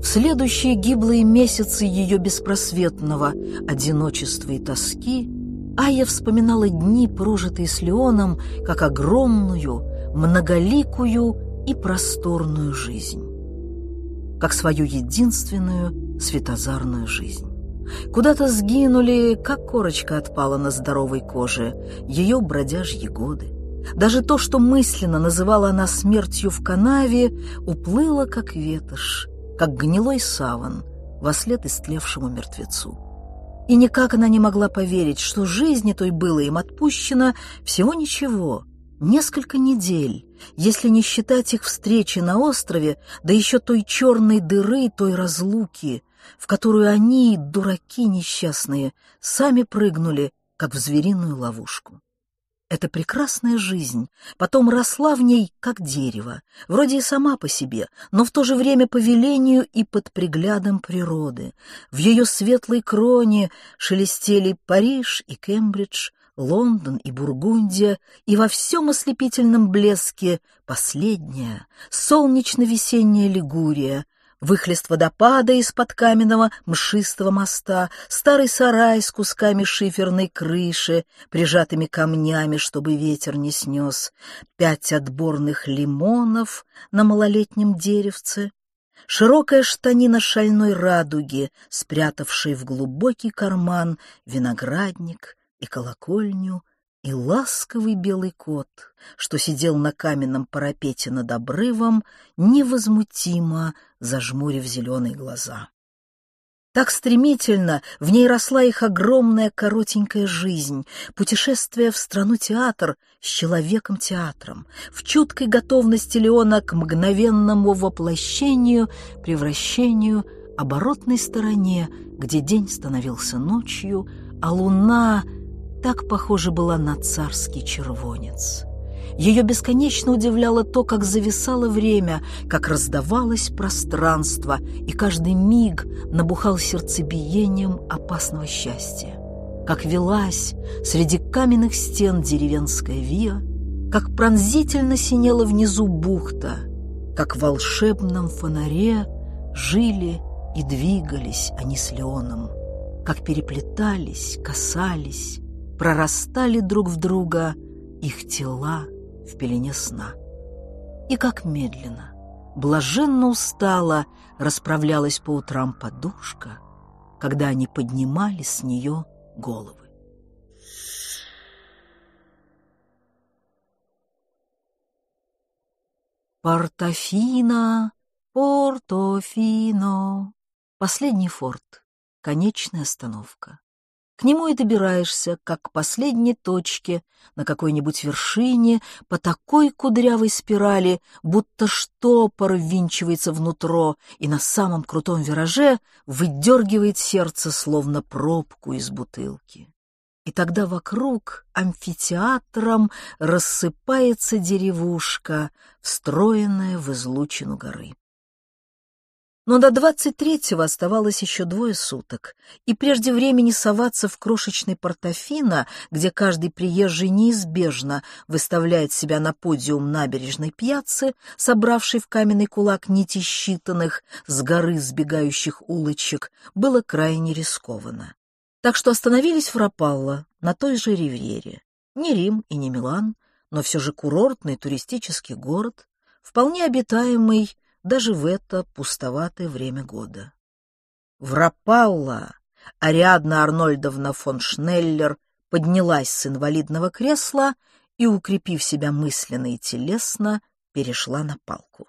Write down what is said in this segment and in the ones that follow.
В следующие гиблые месяцы ее беспросветного одиночества и тоски Ая вспоминала дни, прожитые с Леоном, как огромную, многоликую и просторную жизнь, как свою единственную светозарную жизнь. Куда-то сгинули, как корочка отпала на здоровой коже, ее бродяжьи годы. Даже то, что мысленно называла она смертью в канаве, уплыло, как ветошь, как гнилой саван, во след истлевшему мертвецу. И никак она не могла поверить, что жизни той было им отпущено всего ничего, несколько недель, если не считать их встречи на острове, да еще той черной дыры, той разлуки, в которую они, дураки несчастные, сами прыгнули, как в звериную ловушку. Эта прекрасная жизнь потом росла в ней, как дерево, вроде и сама по себе, но в то же время по велению и под приглядом природы. В ее светлой кроне шелестели Париж и Кембридж, Лондон и Бургундия, и во всем ослепительном блеске последняя, солнечно-весенняя Лигурия — выхлест водопада из-под каменного мшистого моста, старый сарай с кусками шиферной крыши, прижатыми камнями, чтобы ветер не снес, пять отборных лимонов на малолетнем деревце, широкая штанина шальной радуги, спрятавшей в глубокий карман виноградник и колокольню, и ласковый белый кот, что сидел на каменном парапете над обрывом, невозмутимо зажмурив зеленые глаза. Так стремительно в ней росла их огромная коротенькая жизнь, путешествие в страну-театр с человеком-театром, в чуткой готовности Леона к мгновенному воплощению, превращению, оборотной стороне, где день становился ночью, а луна так похожа была на царский червонец. Ее бесконечно удивляло то, как зависало время, как раздавалось пространство, и каждый миг набухал сердцебиением опасного счастья. Как велась среди каменных стен деревенская виа, как пронзительно синела внизу бухта, как в волшебном фонаре жили и двигались они с Леоном, как переплетались, касались, прорастали друг в друга их тела в пелене сна. И как медленно, блаженно устала расправлялась по утрам подушка, когда они поднимали с нее головы. Портофино, Портофино. Последний форт. Конечная остановка. К нему и добираешься, как к последней точке на какой-нибудь вершине, по такой кудрявой спирали, будто штопор ввинчивается внутрь и на самом крутом вираже выдергивает сердце, словно пробку из бутылки. И тогда вокруг амфитеатром рассыпается деревушка, встроенная в излучину горы. Но до двадцать третьего оставалось еще двое суток, и прежде времени соваться в крошечный портофино, где каждый приезжий неизбежно выставляет себя на подиум набережной пьяцы, собравший в каменный кулак нити считанных с горы сбегающих улочек, было крайне рискованно. Так что остановились в Рапалло, на той же ривьере. Не Рим и не Милан, но все же курортный туристический город, вполне обитаемый, даже в это пустоватое время года. В Рапалла Ариадна Арнольдовна фон Шнеллер поднялась с инвалидного кресла и, укрепив себя мысленно и телесно, перешла на палку.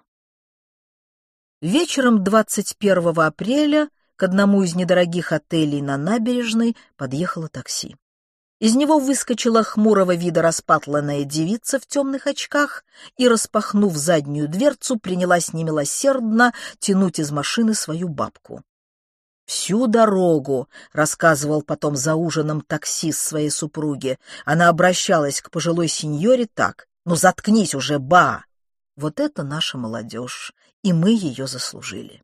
Вечером 21 апреля к одному из недорогих отелей на набережной подъехало такси. Из него выскочила хмурого вида распатланная девица в темных очках и, распахнув заднюю дверцу, принялась немилосердно тянуть из машины свою бабку. Всю дорогу, — рассказывал потом за ужином таксист своей супруге, она обращалась к пожилой сеньоре так, «Ну заткнись уже, ба!» Вот это наша молодежь, и мы ее заслужили.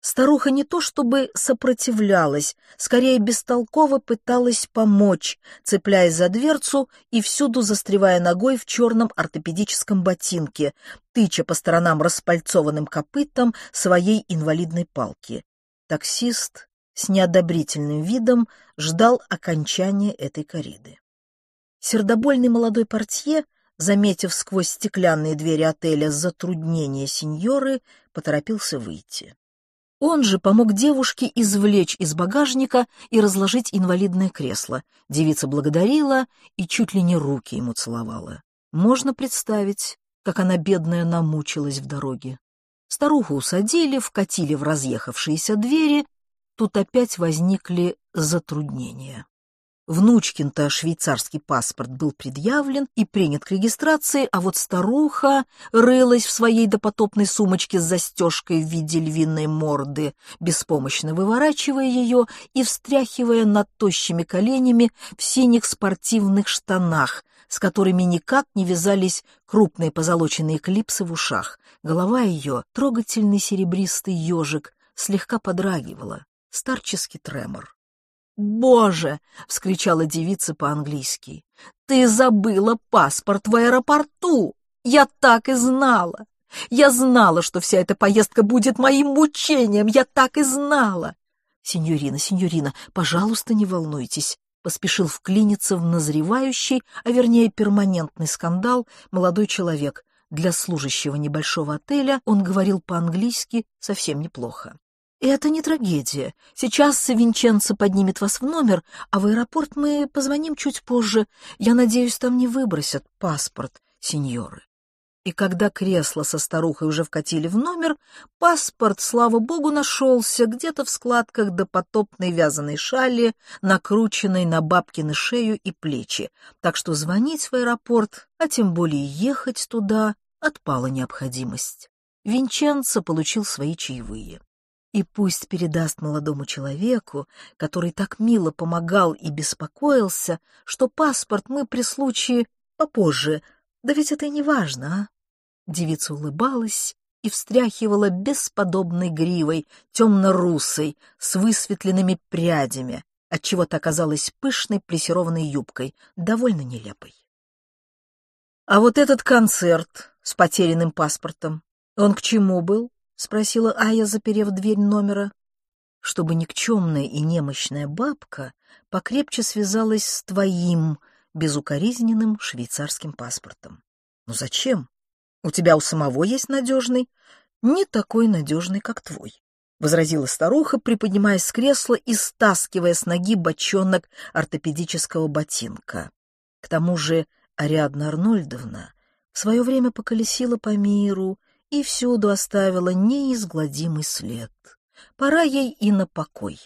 Старуха не то чтобы сопротивлялась, скорее бестолково пыталась помочь, цепляясь за дверцу и всюду застревая ногой в черном ортопедическом ботинке, тыча по сторонам распальцованным копытом своей инвалидной палки. Таксист с неодобрительным видом ждал окончания этой кориды. Сердобольный молодой портье, заметив сквозь стеклянные двери отеля затруднение сеньоры, поторопился выйти. Он же помог девушке извлечь из багажника и разложить инвалидное кресло. Девица благодарила и чуть ли не руки ему целовала. Можно представить, как она, бедная, намучилась в дороге. Старуху усадили, вкатили в разъехавшиеся двери. Тут опять возникли затруднения. Внучкин-то швейцарский паспорт был предъявлен и принят к регистрации, а вот старуха рылась в своей допотопной сумочке с застежкой в виде львиной морды, беспомощно выворачивая ее и встряхивая над тощими коленями в синих спортивных штанах, с которыми никак не вязались крупные позолоченные клипсы в ушах. Голова ее, трогательный серебристый ежик, слегка подрагивала, старческий тремор. «Боже!» — вскричала девица по-английски. «Ты забыла паспорт в аэропорту! Я так и знала! Я знала, что вся эта поездка будет моим мучением! Я так и знала!» «Синьорина, синьорина, пожалуйста, не волнуйтесь!» Поспешил вклиниться в назревающий, а вернее перманентный скандал молодой человек. Для служащего небольшого отеля он говорил по-английски совсем неплохо. Это не трагедия. Сейчас Винченцо поднимет вас в номер, а в аэропорт мы позвоним чуть позже. Я надеюсь, там не выбросят паспорт, сеньоры. И когда кресло со старухой уже вкатили в номер, паспорт, слава богу, нашелся где-то в складках допотопной вязаной шали, накрученной на бабкины шею и плечи. Так что звонить в аэропорт, а тем более ехать туда, отпала необходимость. Винченцо получил свои чаевые и пусть передаст молодому человеку, который так мило помогал и беспокоился, что паспорт мы при случае попозже, да ведь это и не важно, а? Девица улыбалась и встряхивала бесподобной гривой, темно-русой, с высветленными прядями, отчего-то оказалась пышной плессированной юбкой, довольно нелепой. А вот этот концерт с потерянным паспортом, он к чему был? — спросила Ая, заперев дверь номера. «Чтобы никчемная и немощная бабка покрепче связалась с твоим безукоризненным швейцарским паспортом». «Ну зачем? У тебя у самого есть надежный?» «Не такой надежный, как твой», — возразила старуха, приподнимаясь с кресла и стаскивая с ноги бочонок ортопедического ботинка. К тому же Ариадна Арнольдовна в свое время поколесила по миру, и всюду оставила неизгладимый след. Пора ей и на покой.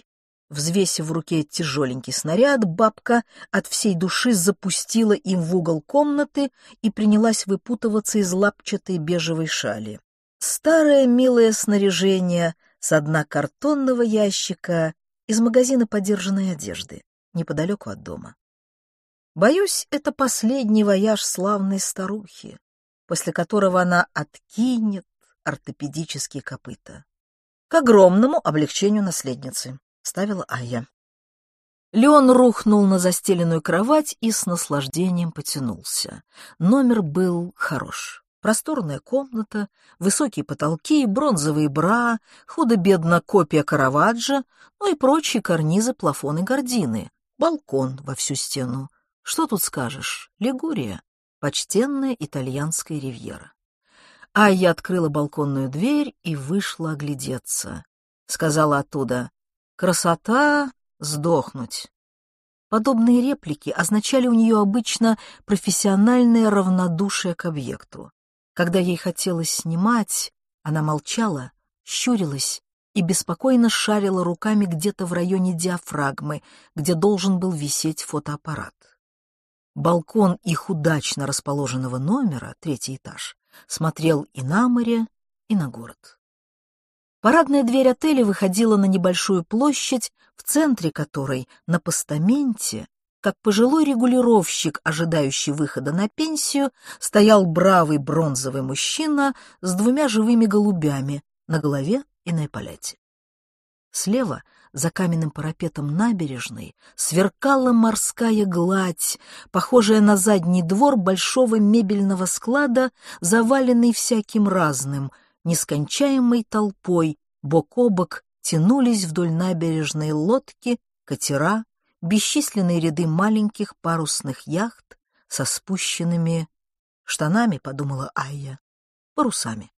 Взвесив в руке тяжеленький снаряд, бабка от всей души запустила им в угол комнаты и принялась выпутываться из лапчатой бежевой шали. Старое милое снаряжение с дна картонного ящика из магазина подержанной одежды, неподалеку от дома. Боюсь, это последний вояж славной старухи после которого она откинет ортопедические копыта. К огромному облегчению наследницы, ставила Ая. Леон рухнул на застеленную кровать и с наслаждением потянулся. Номер был хорош. Просторная комната, высокие потолки, бронзовые бра, худо-бедно копия Караваджо, ну и прочие карнизы, плафоны, гардины, балкон во всю стену. Что тут скажешь? Лигурия почтенная итальянская ривьера. А я открыла балконную дверь и вышла оглядеться. Сказала оттуда «Красота — сдохнуть». Подобные реплики означали у нее обычно профессиональное равнодушие к объекту. Когда ей хотелось снимать, она молчала, щурилась и беспокойно шарила руками где-то в районе диафрагмы, где должен был висеть фотоаппарат. Балкон их удачно расположенного номера, третий этаж, смотрел и на море, и на город. Парадная дверь отеля выходила на небольшую площадь, в центре которой, на постаменте, как пожилой регулировщик, ожидающий выхода на пенсию, стоял бравый бронзовый мужчина с двумя живыми голубями на голове и на эполете. Слева, за каменным парапетом набережной, сверкала морская гладь, похожая на задний двор большого мебельного склада, заваленный всяким разным, нескончаемой толпой, бок о бок тянулись вдоль набережной лодки, катера, бесчисленные ряды маленьких парусных яхт со спущенными штанами, подумала Айя, парусами.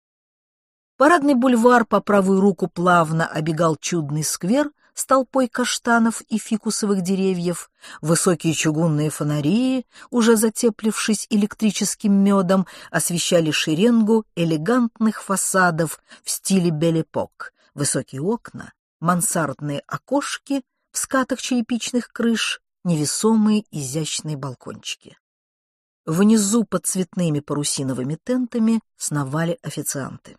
Парадный бульвар по правую руку плавно обегал чудный сквер с толпой каштанов и фикусовых деревьев, высокие чугунные фонари, уже затеплившись электрическим медом, освещали шеренгу элегантных фасадов в стиле белепок, высокие окна, мансардные окошки в скатах черепичных крыш, невесомые изящные балкончики. Внизу под цветными парусиновыми тентами сновали официанты.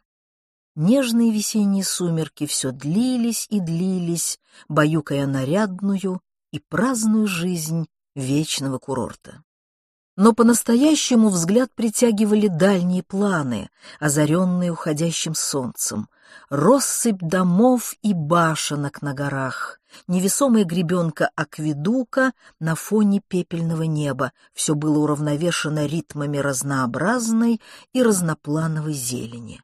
Нежные весенние сумерки все длились и длились, баюкая нарядную и праздную жизнь вечного курорта. Но по-настоящему взгляд притягивали дальние планы, озаренные уходящим солнцем, россыпь домов и башенок на горах, невесомая гребенка акведука на фоне пепельного неба, все было уравновешено ритмами разнообразной и разноплановой зелени.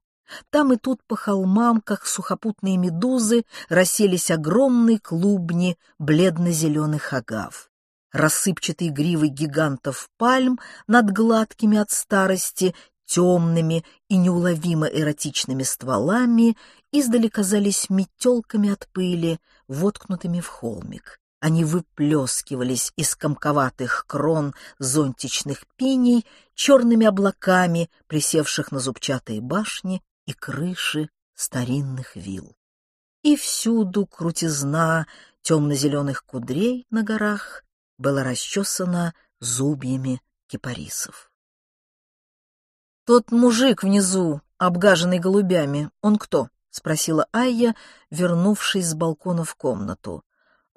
Там и тут по холмам, как сухопутные медузы, расселись огромные клубни бледно-зеленых агав. Рассыпчатые гривы гигантов пальм над гладкими от старости, темными и неуловимо эротичными стволами издали казались метелками от пыли, воткнутыми в холмик. Они выплескивались из комковатых крон зонтичных пеней черными облаками, присевших на зубчатые башни и крыши старинных вилл. И всюду крутизна темно-зеленых кудрей на горах была расчесана зубьями кипарисов. «Тот мужик внизу, обгаженный голубями, он кто?» — спросила Айя, вернувшись с балкона в комнату.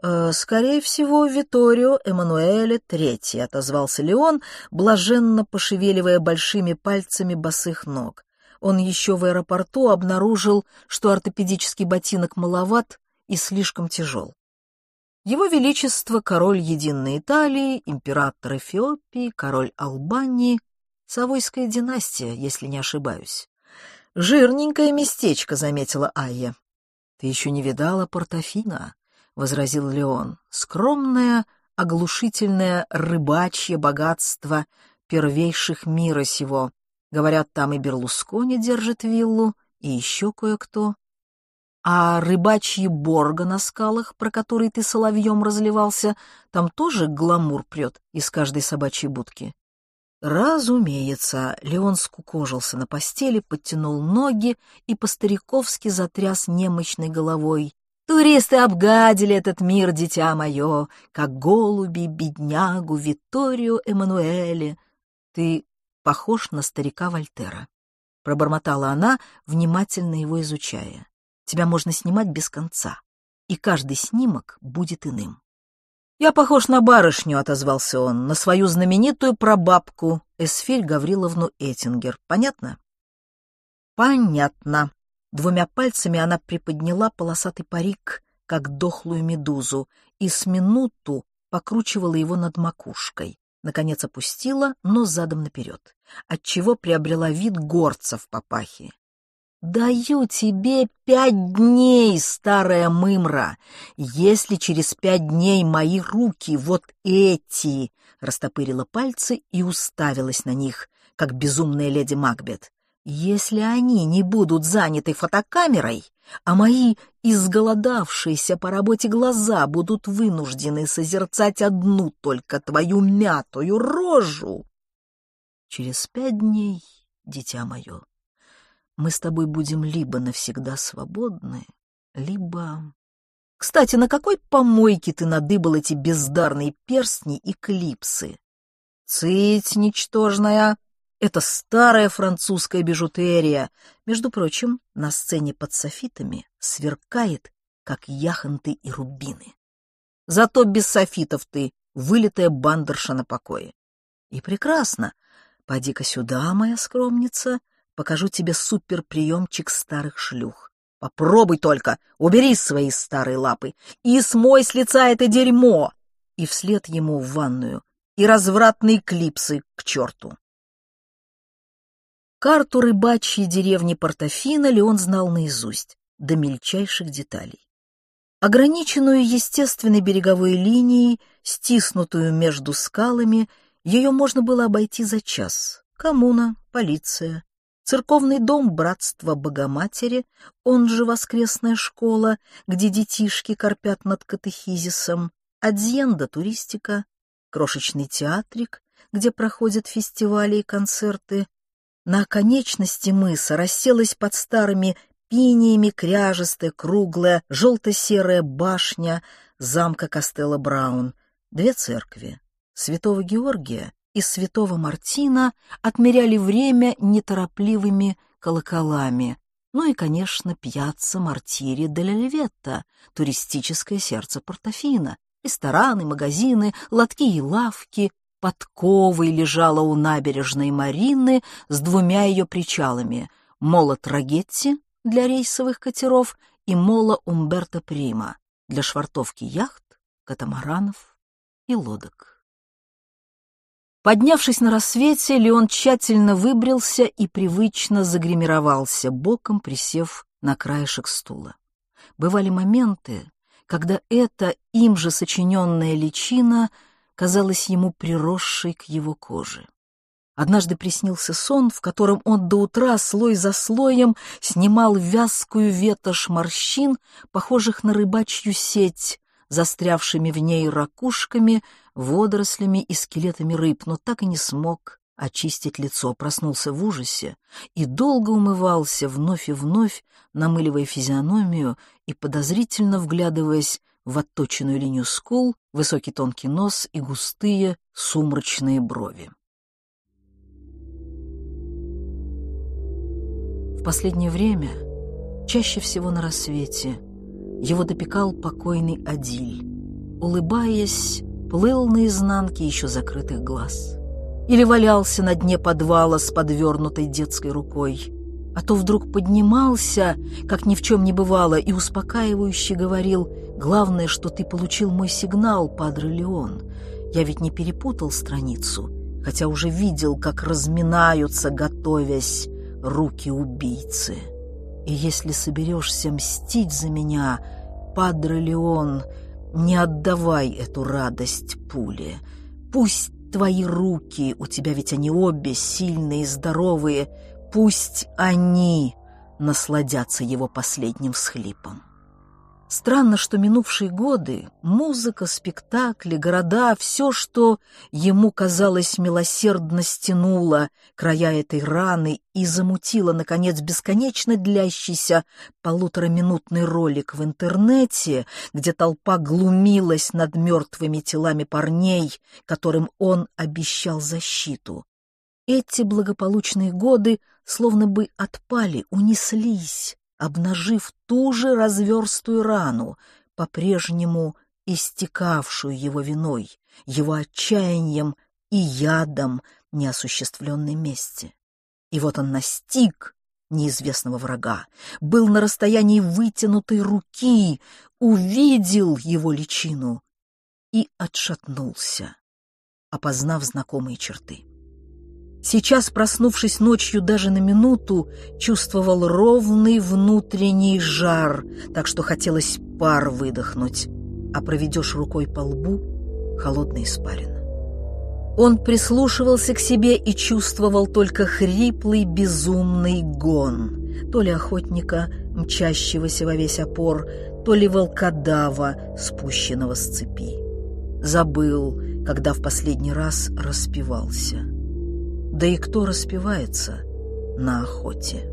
«Э, «Скорее всего, Виторио Эммануэле Третий», — отозвался Леон, блаженно пошевеливая большими пальцами босых ног он еще в аэропорту обнаружил, что ортопедический ботинок маловат и слишком тяжел. Его Величество, король Единой Италии, император Эфиопии, король Албании, Савойская династия, если не ошибаюсь. «Жирненькое местечко», — заметила Айя. «Ты еще не видала Портофино?» — возразил Леон. «Скромное, оглушительное рыбачье богатство первейших мира сего, Говорят, там и Берлускони держит виллу, и еще кое-кто. А рыбачьи борга на скалах, про которые ты соловьем разливался, там тоже гламур прет из каждой собачьей будки. Разумеется, Леон скукожился на постели, подтянул ноги и по-стариковски затряс немощной головой. Туристы обгадили этот мир, дитя мое, как голуби, беднягу, Витторию Эммануэле. Ты похож на старика Вольтера. Пробормотала она, внимательно его изучая. Тебя можно снимать без конца, и каждый снимок будет иным. «Я похож на барышню», — отозвался он, — «на свою знаменитую прабабку Эсфирь Гавриловну Этингер. Понятно?» «Понятно». Двумя пальцами она приподняла полосатый парик, как дохлую медузу, и с минуту покручивала его над макушкой наконец опустила, но задом наперед, отчего приобрела вид горца в папахе. «Даю тебе пять дней, старая мымра! Если через пять дней мои руки вот эти...» Растопырила пальцы и уставилась на них, как безумная леди Макбет. «Если они не будут заняты фотокамерой, а мои изголодавшиеся по работе глаза будут вынуждены созерцать одну только твою мятую рожу. Через пять дней, дитя мое, мы с тобой будем либо навсегда свободны, либо... Кстати, на какой помойке ты надыбал эти бездарные перстни и клипсы? Цыть, ничтожная! Это старая французская бижутерия. Между прочим, на сцене под софитами сверкает, как яхонты и рубины. Зато без софитов ты, вылитая бандерша на покое. И прекрасно. Поди-ка сюда, моя скромница, покажу тебе суперприемчик старых шлюх. Попробуй только, убери свои старые лапы и смой с лица это дерьмо!» И вслед ему в ванную, и развратные клипсы к черту. Карту рыбачьей деревни Портофино Леон знал наизусть, до мельчайших деталей. Ограниченную естественной береговой линией, стиснутую между скалами, ее можно было обойти за час. Коммуна, полиция, церковный дом Братства Богоматери, он же воскресная школа, где детишки корпят над катехизисом, адзенда туристика, крошечный театрик, где проходят фестивали и концерты. На оконечности мыса расселась под старыми пиниями кряжестая, круглая, желто-серая башня замка Костелло Браун, две церкви, святого Георгия и святого Мартина отмеряли время неторопливыми колоколами, ну и, конечно, пьяцца Мартири де Леветта, туристическое сердце Портофино, рестораны, магазины, лотки и лавки, подковой лежала у набережной Марины с двумя ее причалами — Мола Трагетти для рейсовых катеров и Мола Умберто Прима для швартовки яхт, катамаранов и лодок. Поднявшись на рассвете, Леон тщательно выбрился и привычно загримировался, боком присев на краешек стула. Бывали моменты, когда эта им же сочиненная личина казалась ему приросшей к его коже. Однажды приснился сон, в котором он до утра слой за слоем снимал вязкую ветошь морщин, похожих на рыбачью сеть, застрявшими в ней ракушками, водорослями и скелетами рыб, но так и не смог очистить лицо, проснулся в ужасе и долго умывался вновь и вновь, намыливая физиономию и подозрительно вглядываясь в отточенную линию скул, высокий тонкий нос и густые сумрачные брови. В последнее время, чаще всего на рассвете, его допекал покойный Адиль. Улыбаясь, плыл на изнанке еще закрытых глаз. Или валялся на дне подвала с подвернутой детской рукой. А то вдруг поднимался, как ни в чем не бывало, и успокаивающе говорил, «Главное, что ты получил мой сигнал, Падре Леон. Я ведь не перепутал страницу, хотя уже видел, как разминаются, готовясь, руки убийцы». И если соберешься мстить за меня, Падре Леон, не отдавай эту радость пуле. Пусть твои руки, у тебя ведь они обе сильные и здоровые, пусть они насладятся его последним всхлипом. Странно, что минувшие годы, музыка, спектакли, города, все, что ему, казалось, милосердно стянуло края этой раны и замутило, наконец, бесконечно длящийся полутораминутный ролик в интернете, где толпа глумилась над мертвыми телами парней, которым он обещал защиту. Эти благополучные годы словно бы отпали, унеслись обнажив ту же разверстую рану, по-прежнему истекавшую его виной, его отчаянием и ядом неосуществленной мести. И вот он настиг неизвестного врага, был на расстоянии вытянутой руки, увидел его личину и отшатнулся, опознав знакомые черты. Сейчас, проснувшись ночью даже на минуту, чувствовал ровный внутренний жар, так что хотелось пар выдохнуть, а проведешь рукой по лбу — холодно испарина. Он прислушивался к себе и чувствовал только хриплый безумный гон, то ли охотника, мчащегося во весь опор, то ли волкодава, спущенного с цепи. Забыл, когда в последний раз распевался — да и кто распевается на охоте?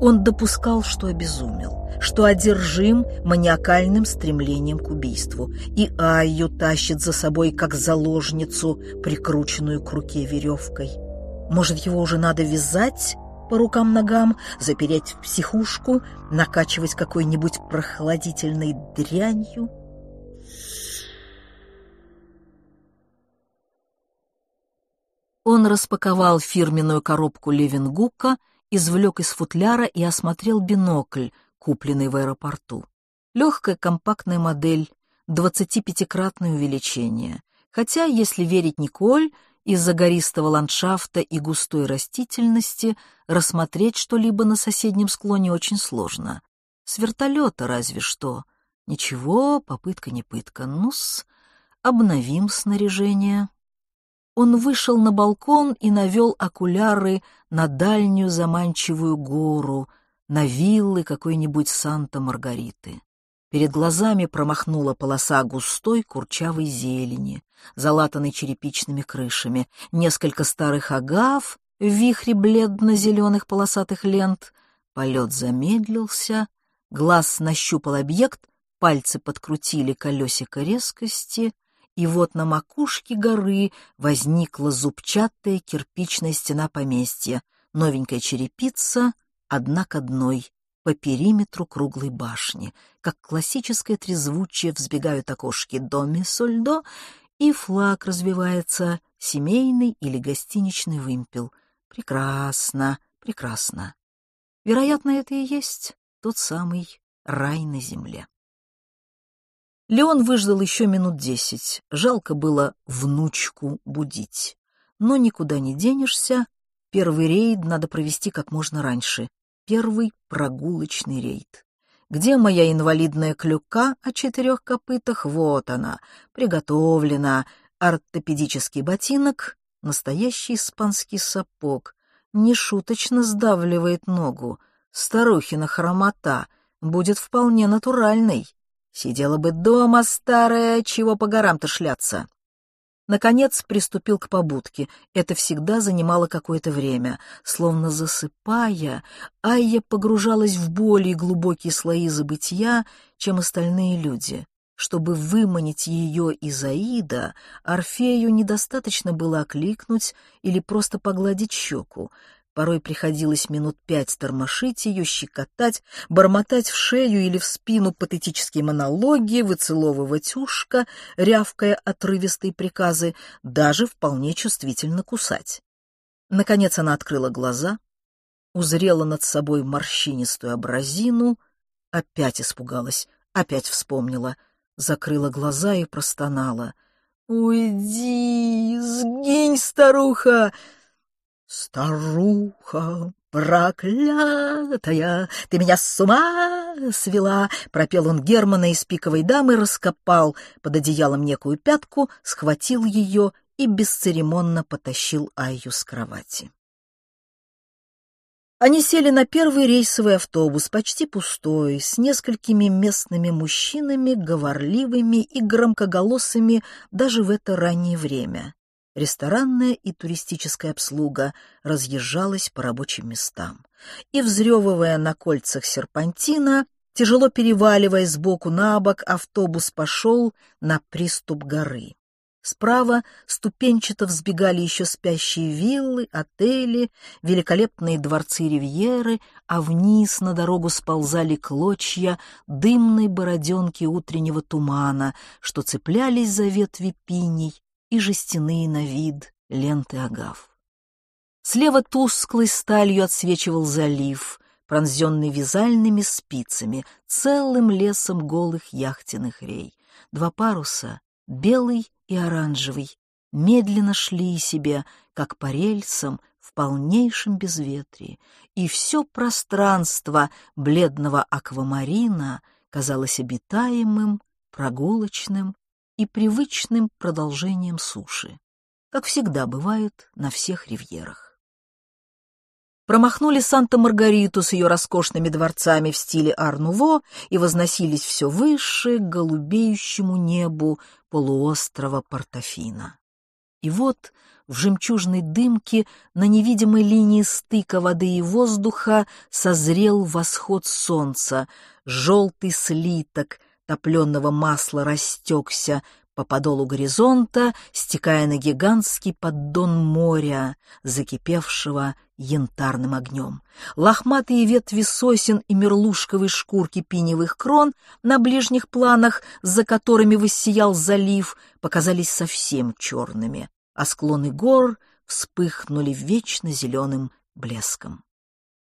Он допускал, что обезумел, что одержим маниакальным стремлением к убийству, и Айю тащит за собой, как заложницу, прикрученную к руке веревкой. Может, его уже надо вязать по рукам-ногам, запереть в психушку, накачивать какой-нибудь прохладительной дрянью? Он распаковал фирменную коробку Левенгука, извлек из футляра и осмотрел бинокль, купленный в аэропорту. Легкая компактная модель, 25-кратное увеличение. Хотя, если верить Николь, из-за гористого ландшафта и густой растительности рассмотреть что-либо на соседнем склоне очень сложно. С вертолета разве что. Ничего, попытка не пытка. Ну-с, обновим снаряжение. Он вышел на балкон и навел окуляры на дальнюю заманчивую гору, на виллы какой-нибудь Санта-Маргариты. Перед глазами промахнула полоса густой курчавой зелени, залатанной черепичными крышами, несколько старых агав в вихре бледно-зеленых полосатых лент. Полет замедлился, глаз нащупал объект, пальцы подкрутили колесико резкости, и вот на макушке горы возникла зубчатая кирпичная стена поместья, новенькая черепица, одна к одной, по периметру круглой башни, как классическое трезвучие взбегают окошки доме сольдо, и флаг развивается, семейный или гостиничный вымпел. Прекрасно, прекрасно. Вероятно, это и есть тот самый рай на земле. Леон выждал еще минут десять. Жалко было внучку будить. Но никуда не денешься. Первый рейд надо провести как можно раньше первый прогулочный рейд. Где моя инвалидная клюка о четырех копытах? Вот она, приготовлена. Ортопедический ботинок, настоящий испанский сапог. Нешуточно сдавливает ногу. Старухина хромота будет вполне натуральной. Сидела бы дома, старая, чего по горам-то шляться. Наконец приступил к побудке. Это всегда занимало какое-то время. Словно засыпая, Айя погружалась в более глубокие слои забытия, чем остальные люди. Чтобы выманить ее из Аида, Орфею недостаточно было окликнуть или просто погладить щеку. Порой приходилось минут пять тормошить ее, щекотать, бормотать в шею или в спину патетические монологи, выцеловывать ушко, рявкая отрывистые приказы, даже вполне чувствительно кусать. Наконец она открыла глаза, узрела над собой морщинистую образину, опять испугалась, опять вспомнила, закрыла глаза и простонала. «Уйди, сгинь, старуха!» «Старуха проклятая, ты меня с ума свела!» Пропел он Германа из пиковой дамы, раскопал под одеялом некую пятку, схватил ее и бесцеремонно потащил Айю с кровати. Они сели на первый рейсовый автобус, почти пустой, с несколькими местными мужчинами, говорливыми и громкоголосыми даже в это раннее время. Ресторанная и туристическая обслуга разъезжалась по рабочим местам. И, взрёвывая на кольцах серпантина, тяжело переваливая сбоку на бок, автобус пошел на приступ горы. Справа ступенчато взбегали еще спящие виллы, отели, великолепные дворцы ривьеры, а вниз на дорогу сползали клочья дымной бороденки утреннего тумана, что цеплялись за ветви пиней и жестяные на вид ленты агав. Слева тусклой сталью отсвечивал залив, пронзенный вязальными спицами, целым лесом голых яхтенных рей. Два паруса, белый и оранжевый, медленно шли себе, как по рельсам, в полнейшем безветрии, и все пространство бледного аквамарина казалось обитаемым, прогулочным и привычным продолжением суши, как всегда бывает на всех ривьерах. Промахнули Санта-Маргариту с ее роскошными дворцами в стиле Арнуво и возносились все выше к голубеющему небу полуострова Портофино. И вот в жемчужной дымке на невидимой линии стыка воды и воздуха созрел восход солнца, желтый слиток — топленого масла растекся по подолу горизонта, стекая на гигантский поддон моря, закипевшего янтарным огнем. Лохматые ветви сосен и мерлушковой шкурки пиневых крон на ближних планах, за которыми воссиял залив, показались совсем черными, а склоны гор вспыхнули вечно зеленым блеском.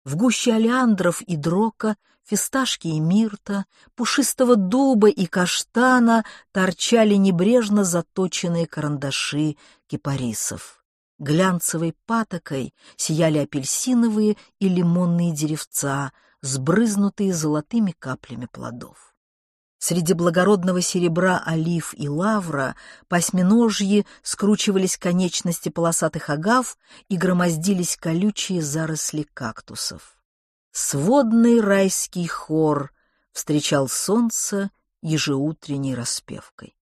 В гуще олеандров и дрока, фисташки и мирта, пушистого дуба и каштана торчали небрежно заточенные карандаши кипарисов. Глянцевой патокой сияли апельсиновые и лимонные деревца, сбрызнутые золотыми каплями плодов. Среди благородного серебра олив и лавра по осьминожьи скручивались конечности полосатых агав и громоздились колючие заросли кактусов. Сводный райский хор встречал солнце ежеутренней распевкой.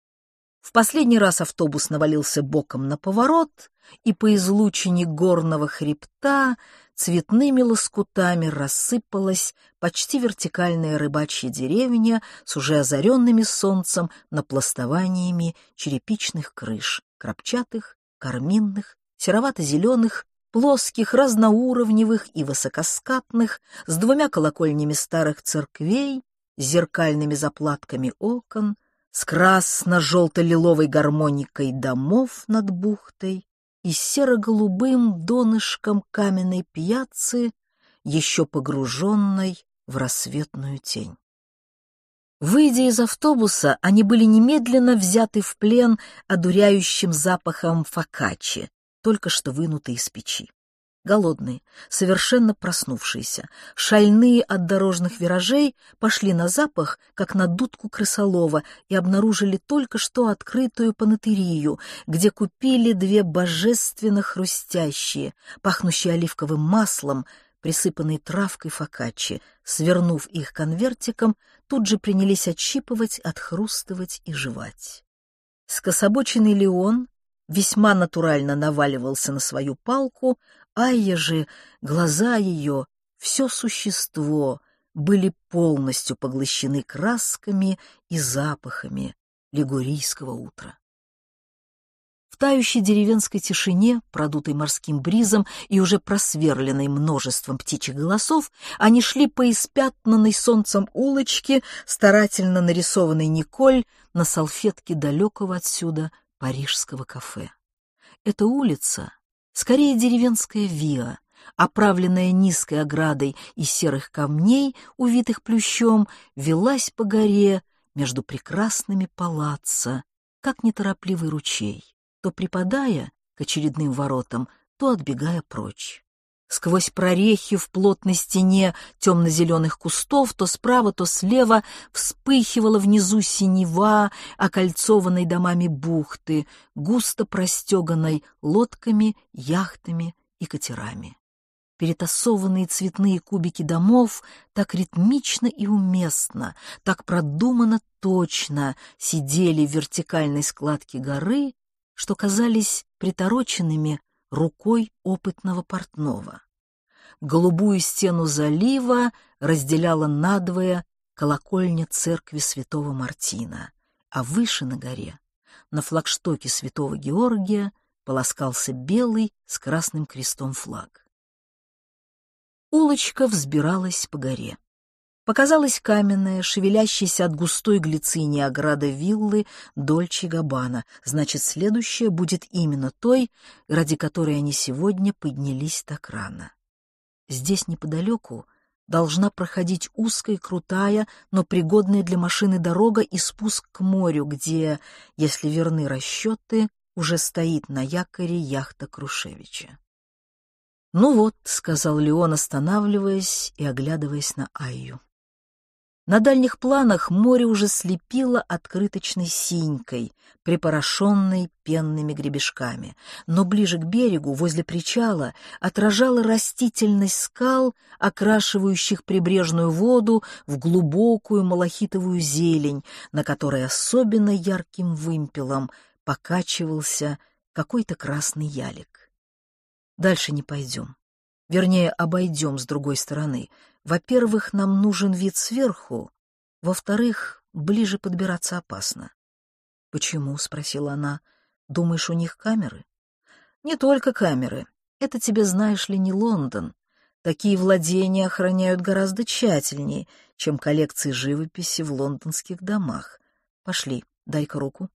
В последний раз автобус навалился боком на поворот, и по излучине горного хребта цветными лоскутами рассыпалась почти вертикальная рыбачья деревня с уже озаренными солнцем напластованиями черепичных крыш, крапчатых, карминных, серовато-зеленых, плоских, разноуровневых и высокоскатных, с двумя колокольнями старых церквей, с зеркальными заплатками окон, с красно-желто-лиловой гармоникой домов над бухтой, и серо-голубым донышком каменной пьяцы, еще погруженной в рассветную тень. Выйдя из автобуса, они были немедленно взяты в плен одуряющим запахом фокаччи, только что вынутой из печи голодные, совершенно проснувшиеся, шальные от дорожных виражей, пошли на запах, как на дудку крысолова, и обнаружили только что открытую панатерию, где купили две божественно хрустящие, пахнущие оливковым маслом, присыпанные травкой фокаччи. Свернув их конвертиком, тут же принялись отщипывать, отхрустывать и жевать. Скособоченный Леон весьма натурально наваливался на свою палку, Айя же, глаза ее, все существо были полностью поглощены красками и запахами лигурийского утра. В тающей деревенской тишине, продутой морским бризом и уже просверленной множеством птичьих голосов, они шли по испятнанной солнцем улочке, старательно нарисованной Николь на салфетке далекого отсюда парижского кафе. Эта улица скорее деревенская виа, оправленная низкой оградой из серых камней, увитых плющом, велась по горе между прекрасными палаца, как неторопливый ручей, то припадая к очередным воротам, то отбегая прочь. Сквозь прорехи в плотной стене темно-зеленых кустов то справа, то слева вспыхивала внизу синева, окольцованной домами бухты, густо простеганной лодками, яхтами и катерами. Перетасованные цветные кубики домов так ритмично и уместно, так продуманно точно сидели в вертикальной складке горы, что казались притороченными рукой опытного портного. Голубую стену залива разделяла надвое колокольня церкви святого Мартина, а выше на горе, на флагштоке святого Георгия, полоскался белый с красным крестом флаг. Улочка взбиралась по горе. Показалась каменная, шевелящаяся от густой глицинии ограда виллы Дольче Габбана. Значит, следующая будет именно той, ради которой они сегодня поднялись так рано. Здесь неподалеку должна проходить узкая, крутая, но пригодная для машины дорога и спуск к морю, где, если верны расчеты, уже стоит на якоре яхта Крушевича. «Ну вот», — сказал Леон, останавливаясь и оглядываясь на Айю. На дальних планах море уже слепило открыточной синькой, припорошенной пенными гребешками, но ближе к берегу, возле причала, отражала растительность скал, окрашивающих прибрежную воду в глубокую малахитовую зелень, на которой особенно ярким вымпелом покачивался какой-то красный ялик. Дальше не пойдем. Вернее, обойдем с другой стороны. Во-первых, нам нужен вид сверху. Во-вторых, ближе подбираться опасно. «Почему?» — спросила она. «Думаешь, у них камеры?» «Не только камеры. Это тебе, знаешь ли, не Лондон. Такие владения охраняют гораздо тщательнее, чем коллекции живописи в лондонских домах. Пошли, дай-ка руку».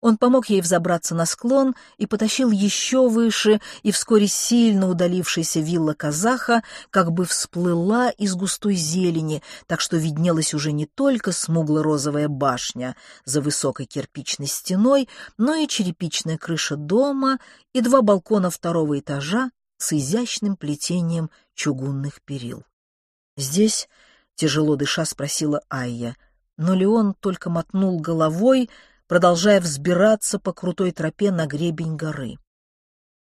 Он помог ей взобраться на склон и потащил еще выше, и вскоре сильно удалившаяся вилла казаха как бы всплыла из густой зелени, так что виднелась уже не только смугло-розовая башня за высокой кирпичной стеной, но и черепичная крыша дома и два балкона второго этажа с изящным плетением чугунных перил. «Здесь?» — тяжело дыша спросила Айя, но Леон только мотнул головой, продолжая взбираться по крутой тропе на гребень горы.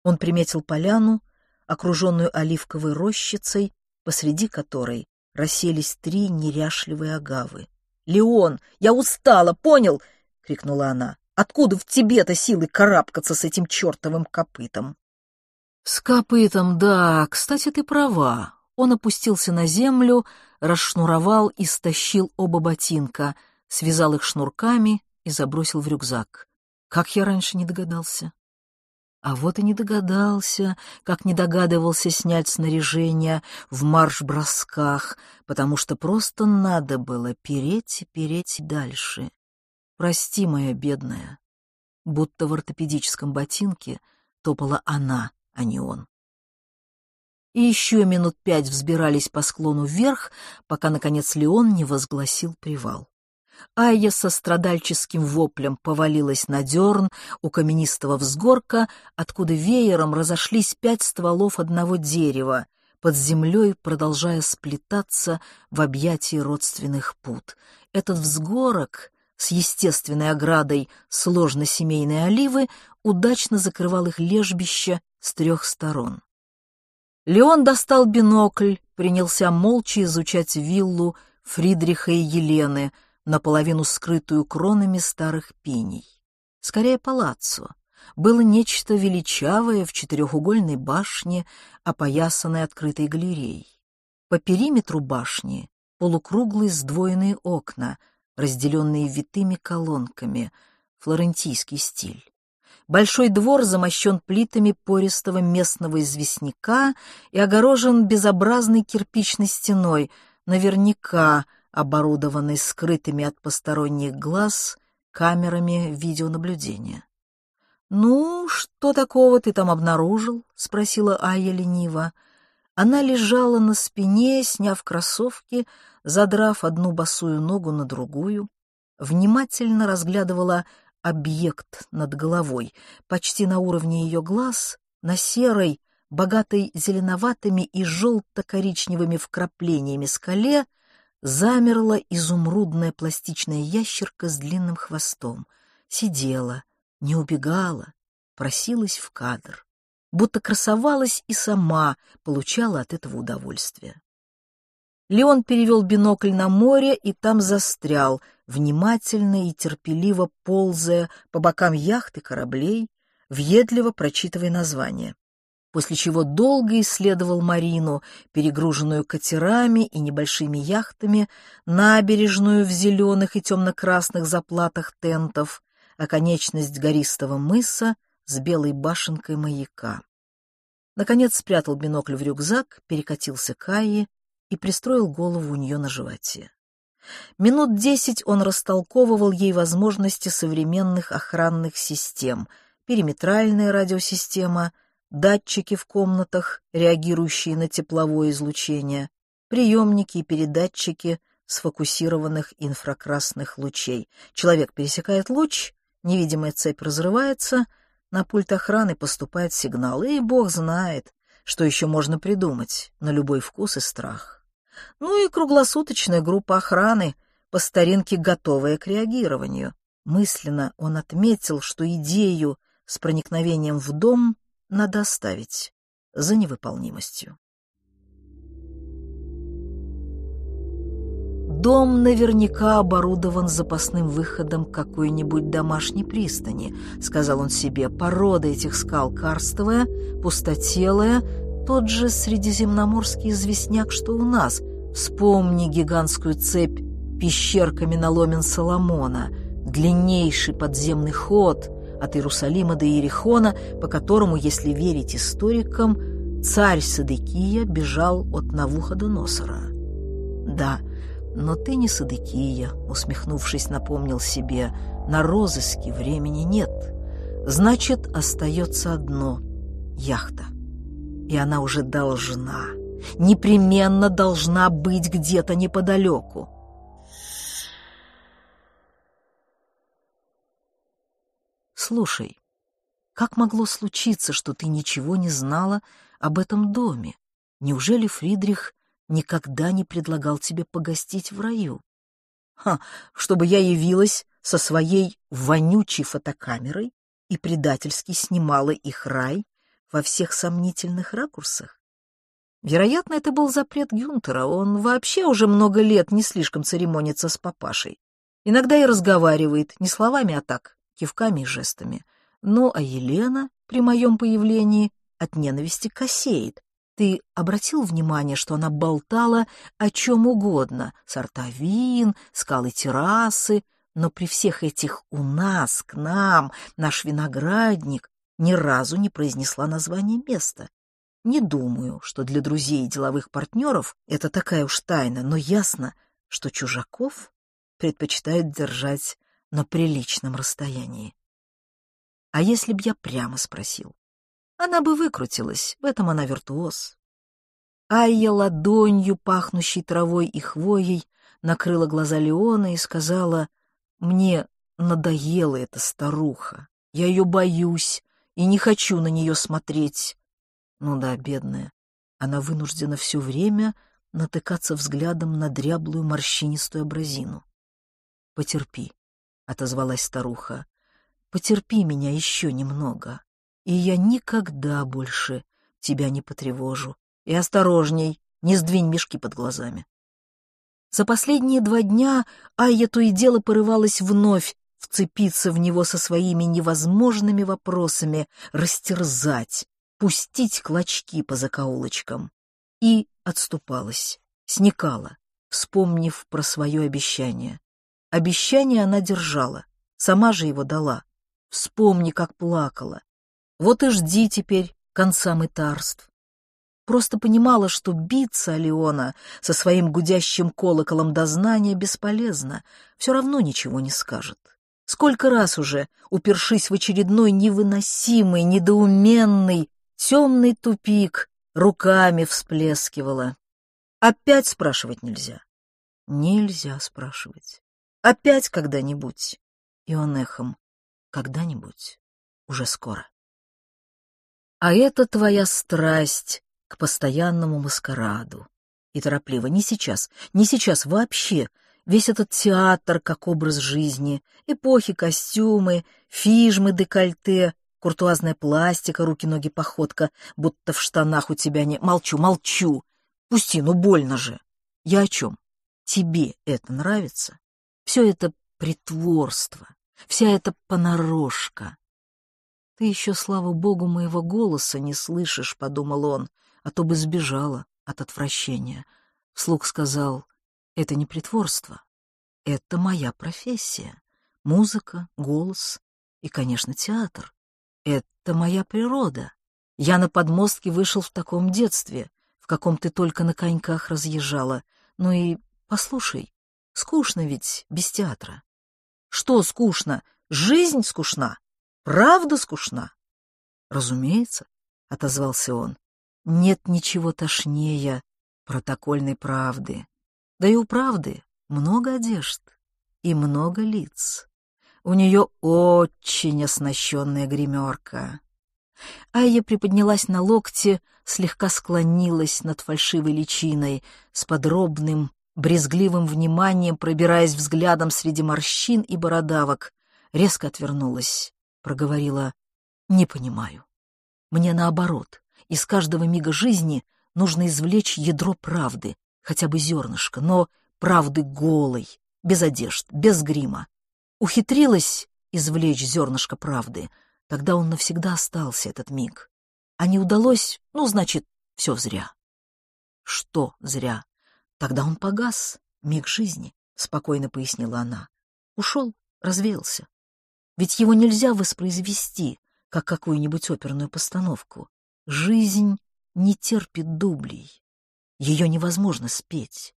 Он приметил поляну, окруженную оливковой рощицей, посреди которой расселись три неряшливые агавы. «Леон, я устала, понял?» — крикнула она. «Откуда в тебе-то силы карабкаться с этим чертовым копытом?» «С копытом, да, кстати, ты права». Он опустился на землю, расшнуровал и стащил оба ботинка, связал их шнурками и забросил в рюкзак. Как я раньше не догадался? А вот и не догадался, как не догадывался снять снаряжение в марш-бросках, потому что просто надо было переть и переть дальше. Прости, моя бедная. Будто в ортопедическом ботинке топала она, а не он. И еще минут пять взбирались по склону вверх, пока, наконец, Леон не возгласил привал. Айя со страдальческим воплем повалилась на дерн у каменистого взгорка, откуда веером разошлись пять стволов одного дерева, под землей продолжая сплетаться в объятии родственных пут. Этот взгорок с естественной оградой сложно-семейной оливы удачно закрывал их лежбище с трех сторон. Леон достал бинокль, принялся молча изучать виллу Фридриха и Елены, наполовину скрытую кронами старых пиней. Скорее палаццо. Было нечто величавое в четырехугольной башне, опоясанной открытой галереей. По периметру башни полукруглые сдвоенные окна, разделенные витыми колонками, флорентийский стиль. Большой двор замощен плитами пористого местного известняка и огорожен безобразной кирпичной стеной, наверняка оборудованной скрытыми от посторонних глаз камерами видеонаблюдения. «Ну, что такого ты там обнаружил?» — спросила Ая лениво. Она лежала на спине, сняв кроссовки, задрав одну босую ногу на другую, внимательно разглядывала объект над головой, почти на уровне ее глаз, на серой, богатой зеленоватыми и желто-коричневыми вкраплениями скале, замерла изумрудная пластичная ящерка с длинным хвостом. Сидела, не убегала, просилась в кадр, будто красовалась и сама получала от этого удовольствие. Леон перевел бинокль на море и там застрял, внимательно и терпеливо ползая по бокам яхты кораблей, въедливо прочитывая названия. После чего долго исследовал Марину, перегруженную катерами и небольшими яхтами, набережную в зеленых и темно-красных заплатах тентов, оконечность гористого мыса с белой башенкой маяка. Наконец спрятал бинокль в рюкзак, перекатился к Айе и пристроил голову у нее на животе. Минут десять он растолковывал ей возможности современных охранных систем, периметральная радиосистема, датчики в комнатах, реагирующие на тепловое излучение, приемники и передатчики сфокусированных инфракрасных лучей. Человек пересекает луч, невидимая цепь разрывается, на пульт охраны поступает сигнал, и бог знает, что еще можно придумать на любой вкус и страх. Ну и круглосуточная группа охраны, по старинке готовая к реагированию. Мысленно он отметил, что идею с проникновением в дом надо оставить за невыполнимостью. Дом наверняка оборудован запасным выходом какой-нибудь домашней пристани, сказал он себе. Порода этих скал карстовая, пустотелая, тот же средиземноморский известняк, что у нас. Вспомни гигантскую цепь пещер каменоломен Соломона, длиннейший подземный ход от Иерусалима до Иерихона, по которому, если верить историкам, царь Садыкия бежал от Навуходоносора. Да, Но ты не Садыкия, усмехнувшись, напомнил себе. На розыске времени нет. Значит, остается одно — яхта. И она уже должна, непременно должна быть где-то неподалеку. Слушай, как могло случиться, что ты ничего не знала об этом доме? Неужели Фридрих никогда не предлагал тебе погостить в раю? Ха, чтобы я явилась со своей вонючей фотокамерой и предательски снимала их рай во всех сомнительных ракурсах? Вероятно, это был запрет Гюнтера. Он вообще уже много лет не слишком церемонится с папашей. Иногда и разговаривает, не словами, а так, кивками и жестами. Ну, а Елена при моем появлении от ненависти косеет. Ты обратил внимание, что она болтала о чем угодно, сорта вин, скалы террасы, но при всех этих «у нас», «к нам», «наш виноградник» ни разу не произнесла название места. Не думаю, что для друзей и деловых партнеров это такая уж тайна, но ясно, что чужаков предпочитают держать на приличном расстоянии. А если б я прямо спросил? Она бы выкрутилась, в этом она виртуоз. Айя ладонью, пахнущей травой и хвоей, накрыла глаза Леона и сказала, «Мне надоела эта старуха, я ее боюсь и не хочу на нее смотреть». Ну да, бедная, она вынуждена все время натыкаться взглядом на дряблую морщинистую абразину. «Потерпи», — отозвалась старуха, — «потерпи меня еще немного, и я никогда больше тебя не потревожу. И осторожней, не сдвинь мешки под глазами». За последние два дня Айя то и дело порывалась вновь вцепиться в него со своими невозможными вопросами, растерзать, пустить клочки по закоулочкам. И отступалась, сникала, вспомнив про свое обещание. Обещание она держала, сама же его дала. Вспомни, как плакала. Вот и жди теперь конца мытарств. Просто понимала, что биться Алиона со своим гудящим колоколом дознания бесполезно, все равно ничего не скажет. Сколько раз уже, упершись в очередной невыносимый, недоуменный, темный тупик, руками всплескивала. Опять спрашивать нельзя. Нельзя спрашивать. Опять когда-нибудь. И он эхом. Когда-нибудь. Уже скоро. А это твоя страсть к постоянному маскараду. И торопливо. Не сейчас. Не сейчас вообще. Весь этот театр как образ жизни. Эпохи, костюмы, фижмы, декольте, куртуазная пластика, руки-ноги, походка, будто в штанах у тебя не... Молчу, молчу. Пусти, ну больно же. Я о чем? Тебе это нравится? Все это притворство, вся эта понарошка. Ты еще, слава богу, моего голоса не слышишь, — подумал он, — а то бы сбежала от отвращения. Вслух сказал, это не притворство, это моя профессия. Музыка, голос и, конечно, театр. Это моя природа. Я на подмостке вышел в таком детстве, в каком ты только на коньках разъезжала. Ну и послушай, Скучно ведь без театра. Что скучно? Жизнь скучна. Правда скучна. Разумеется, — отозвался он, — нет ничего тошнее протокольной правды. Да и у правды много одежд и много лиц. У нее очень оснащенная гримерка. Айя приподнялась на локте, слегка склонилась над фальшивой личиной с подробным брезгливым вниманием, пробираясь взглядом среди морщин и бородавок, резко отвернулась, проговорила «Не понимаю. Мне наоборот, из каждого мига жизни нужно извлечь ядро правды, хотя бы зернышко, но правды голой, без одежд, без грима. Ухитрилась извлечь зернышко правды, тогда он навсегда остался, этот миг. А не удалось, ну, значит, все зря. Что зря? Тогда он погас, миг жизни, — спокойно пояснила она. Ушел, развеялся. Ведь его нельзя воспроизвести, как какую-нибудь оперную постановку. Жизнь не терпит дублей. Ее невозможно спеть.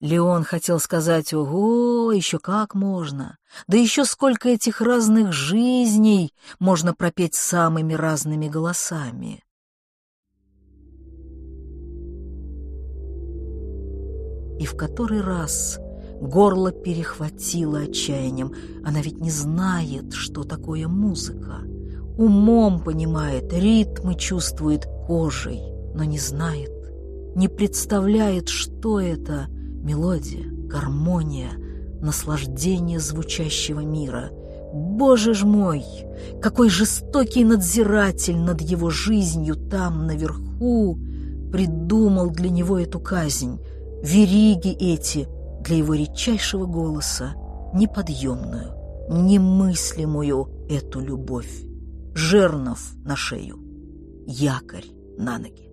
Леон хотел сказать «Ого, еще как можно! Да еще сколько этих разных жизней можно пропеть самыми разными голосами!» И в который раз горло перехватило отчаянием. Она ведь не знает, что такое музыка. Умом понимает, ритмы чувствует кожей, но не знает, не представляет, что это — Мелодия, гармония, наслаждение звучащего мира. Боже ж мой, какой жестокий надзиратель над его жизнью там, наверху, придумал для него эту казнь, вериги эти для его редчайшего голоса, неподъемную, немыслимую эту любовь, жернов на шею, якорь на ноги.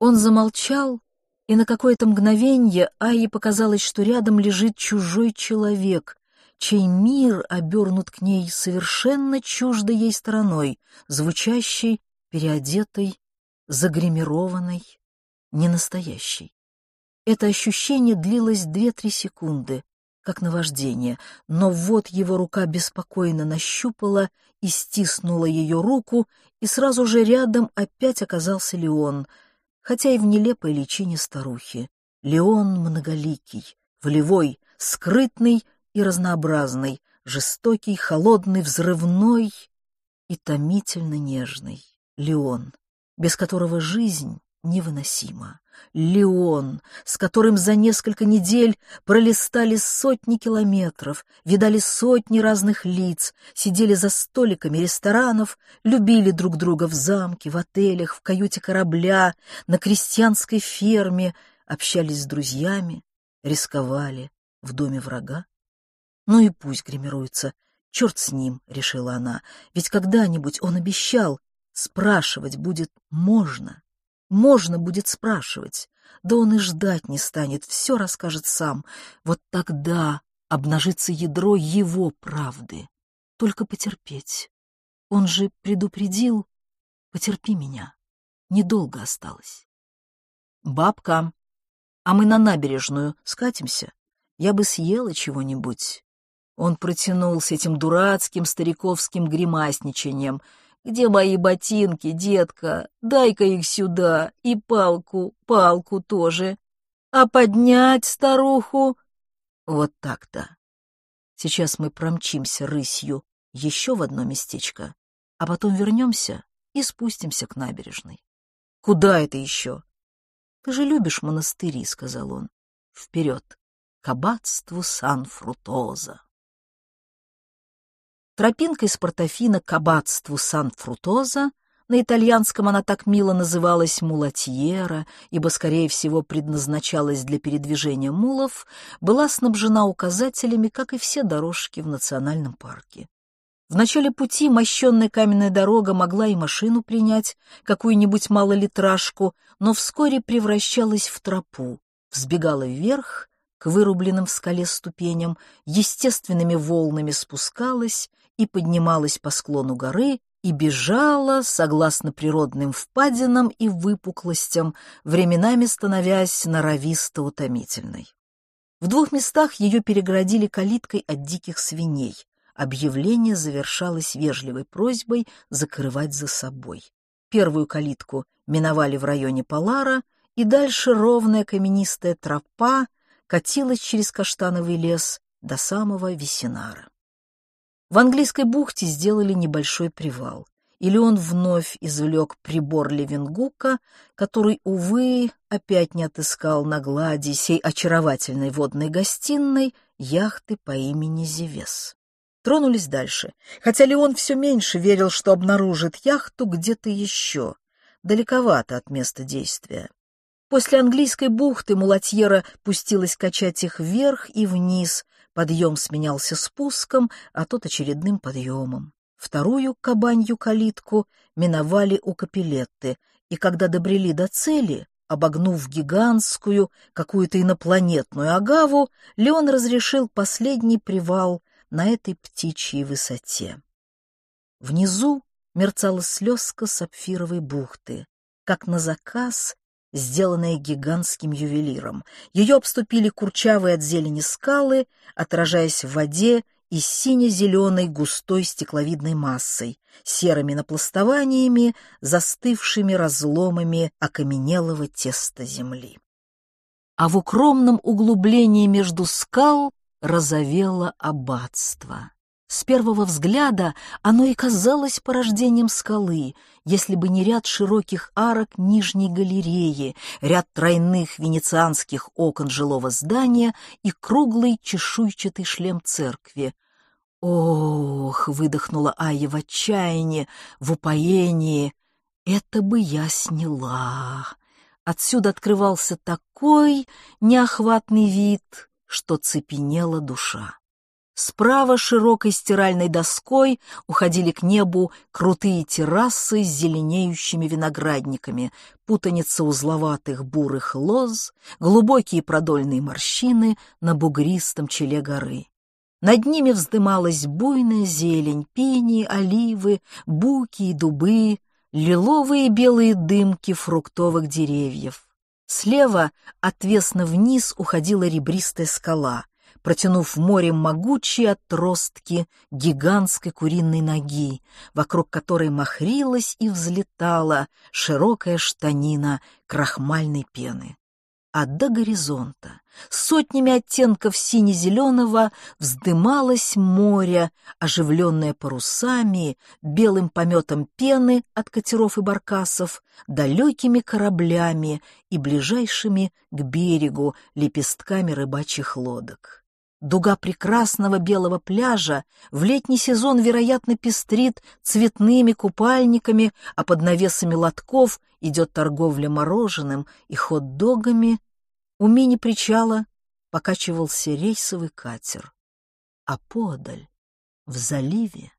Он замолчал, и на какое-то мгновенье Айе показалось, что рядом лежит чужой человек, чей мир обернут к ней совершенно чуждой ей стороной, звучащей, переодетой, загримированной, ненастоящей. Это ощущение длилось две-три секунды, как наваждение, но вот его рука беспокойно нащупала и стиснула ее руку, и сразу же рядом опять оказался Леон — хотя и в нелепой личине старухи. Леон многоликий, волевой, скрытный и разнообразный, жестокий, холодный, взрывной и томительно нежный. Леон, без которого жизнь невыносима. Леон, с которым за несколько недель пролистали сотни километров, видали сотни разных лиц, сидели за столиками ресторанов, любили друг друга в замке, в отелях, в каюте корабля, на крестьянской ферме, общались с друзьями, рисковали в доме врага. Ну и пусть гримируется, черт с ним, решила она, ведь когда-нибудь он обещал, спрашивать будет можно. Можно будет спрашивать. Да он и ждать не станет, все расскажет сам. Вот тогда обнажится ядро его правды. Только потерпеть. Он же предупредил. Потерпи меня. Недолго осталось. Бабка, а мы на набережную скатимся? Я бы съела чего-нибудь. Он протянул с этим дурацким стариковским гримасничанием — где мои ботинки, детка? Дай-ка их сюда. И палку, палку тоже. А поднять старуху? Вот так-то. Сейчас мы промчимся рысью еще в одно местечко, а потом вернемся и спустимся к набережной. Куда это еще? Ты же любишь монастыри, — сказал он. Вперед, к аббатству Сан-Фрутоза. Тропинка из Портофино к аббатству Сан-Фрутоза, на итальянском она так мило называлась Мулатьера, ибо, скорее всего, предназначалась для передвижения мулов, была снабжена указателями, как и все дорожки в национальном парке. В начале пути мощенная каменная дорога могла и машину принять, какую-нибудь малолитражку, но вскоре превращалась в тропу, взбегала вверх, к вырубленным в скале ступеням, естественными волнами спускалась и поднималась по склону горы и бежала, согласно природным впадинам и выпуклостям, временами становясь норовисто утомительной. В двух местах ее перегородили калиткой от диких свиней. Объявление завершалось вежливой просьбой закрывать за собой. Первую калитку миновали в районе Полара, и дальше ровная каменистая тропа катилась через каштановый лес до самого Весинара. В английской бухте сделали небольшой привал, или он вновь извлек прибор Левенгука, который, увы, опять не отыскал на глади сей очаровательной водной гостиной яхты по имени Зевес. Тронулись дальше, хотя Леон все меньше верил, что обнаружит яхту где-то еще, далековато от места действия. После английской бухты мулатьера пустилась качать их вверх и вниз, подъем сменялся спуском, а тот очередным подъемом. Вторую кабанью калитку миновали у Капилетты, и когда добрели до цели, обогнув гигантскую, какую-то инопланетную агаву, Леон разрешил последний привал на этой птичьей высоте. Внизу мерцала слезка сапфировой бухты. как на заказ, сделанная гигантским ювелиром. Ее обступили курчавые от зелени скалы, отражаясь в воде и сине-зеленой густой стекловидной массой, серыми напластованиями, застывшими разломами окаменелого теста земли. А в укромном углублении между скал розовело аббатство. С первого взгляда оно и казалось порождением скалы, если бы не ряд широких арок нижней галереи, ряд тройных венецианских окон жилого здания и круглый чешуйчатый шлем церкви. «Ох!» — выдохнула Айя в отчаянии, в упоении. «Это бы я сняла!» Отсюда открывался такой неохватный вид, что цепенела душа. Справа широкой стиральной доской уходили к небу крутые террасы с зеленеющими виноградниками, путаница узловатых бурых лоз, глубокие продольные морщины на бугристом челе горы. Над ними вздымалась буйная зелень, пини, оливы, буки и дубы, лиловые белые дымки фруктовых деревьев. Слева отвесно вниз уходила ребристая скала — протянув в море могучие отростки гигантской куриной ноги, вокруг которой махрилась и взлетала широкая штанина крахмальной пены. А до горизонта сотнями оттенков сине-зеленого вздымалось море, оживленное парусами, белым пометом пены от катеров и баркасов, далекими кораблями и ближайшими к берегу лепестками рыбачьих лодок. Дуга прекрасного белого пляжа в летний сезон, вероятно, пестрит цветными купальниками, а под навесами лотков идет торговля мороженым и хот-догами. У мини-причала покачивался рейсовый катер, а подаль, в заливе,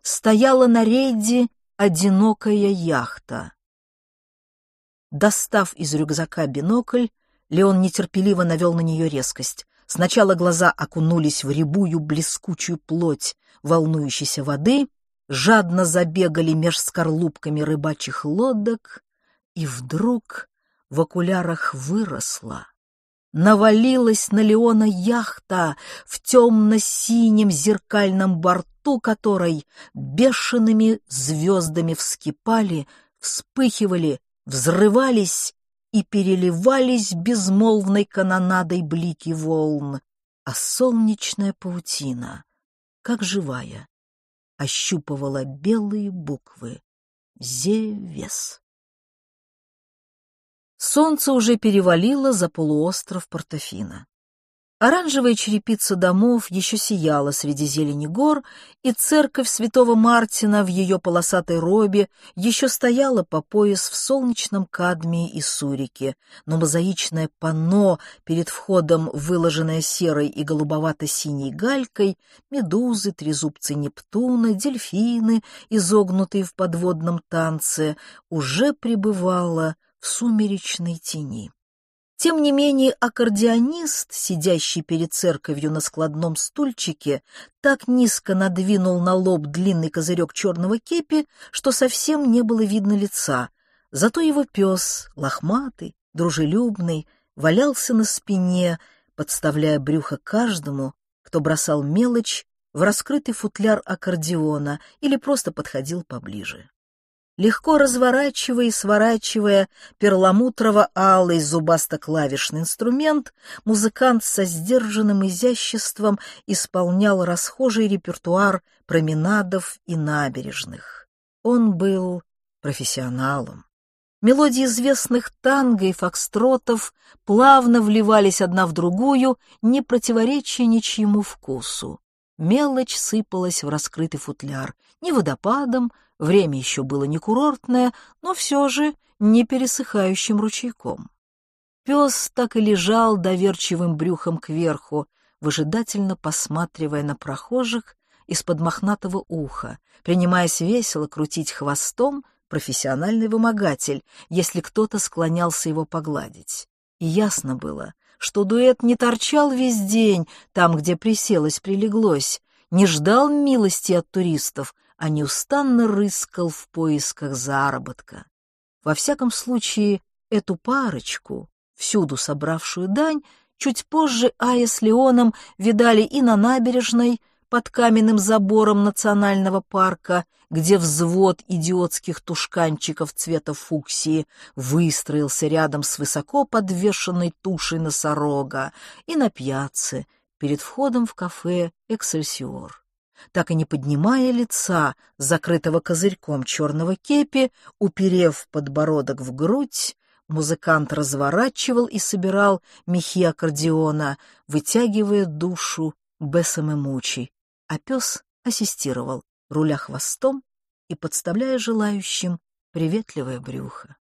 стояла на рейде одинокая яхта. Достав из рюкзака бинокль, Леон нетерпеливо навел на нее резкость. Сначала глаза окунулись в рябую блескучую плоть волнующейся воды, жадно забегали меж скорлупками рыбачьих лодок, и вдруг в окулярах выросла. Навалилась на Леона яхта в темно-синем зеркальном борту которой бешеными звездами вскипали, вспыхивали, взрывались и переливались безмолвной канонадой блики волн, а солнечная паутина, как живая, ощупывала белые буквы «Зевес». Солнце уже перевалило за полуостров Портофино. Оранжевая черепица домов еще сияла среди зелени гор, и церковь святого Мартина в ее полосатой робе еще стояла по пояс в солнечном кадмии и сурике, но мозаичное панно перед входом, выложенное серой и голубовато-синей галькой, медузы, трезубцы Нептуна, дельфины, изогнутые в подводном танце, уже пребывало в сумеречной тени. Тем не менее, аккордеонист, сидящий перед церковью на складном стульчике, так низко надвинул на лоб длинный козырек черного кепи, что совсем не было видно лица. Зато его пес, лохматый, дружелюбный, валялся на спине, подставляя брюхо каждому, кто бросал мелочь в раскрытый футляр аккордеона или просто подходил поближе легко разворачивая и сворачивая перламутрово-алый зубасто-клавишный инструмент, музыкант со сдержанным изяществом исполнял расхожий репертуар променадов и набережных. Он был профессионалом. Мелодии известных танго и фокстротов плавно вливались одна в другую, не противоречия ничьему вкусу. Мелочь сыпалась в раскрытый футляр, не водопадом, Время еще было не курортное, но все же не пересыхающим ручейком. Пес так и лежал доверчивым брюхом кверху, выжидательно посматривая на прохожих из-под мохнатого уха, принимаясь весело крутить хвостом профессиональный вымогатель, если кто-то склонялся его погладить. И ясно было, что дуэт не торчал весь день там, где приселось-прилеглось, не ждал милости от туристов, а неустанно рыскал в поисках заработка. Во всяком случае, эту парочку, всюду собравшую дань, чуть позже Ая с Леоном видали и на набережной, под каменным забором национального парка, где взвод идиотских тушканчиков цвета фуксии выстроился рядом с высоко подвешенной тушей носорога, и на пьяце, перед входом в кафе «Эксельсиор». Так и не поднимая лица, закрытого козырьком черного кепи, уперев подбородок в грудь, музыкант разворачивал и собирал мехи аккордеона, вытягивая душу Бесамемучи, а пес ассистировал, руля хвостом и подставляя желающим приветливое брюхо.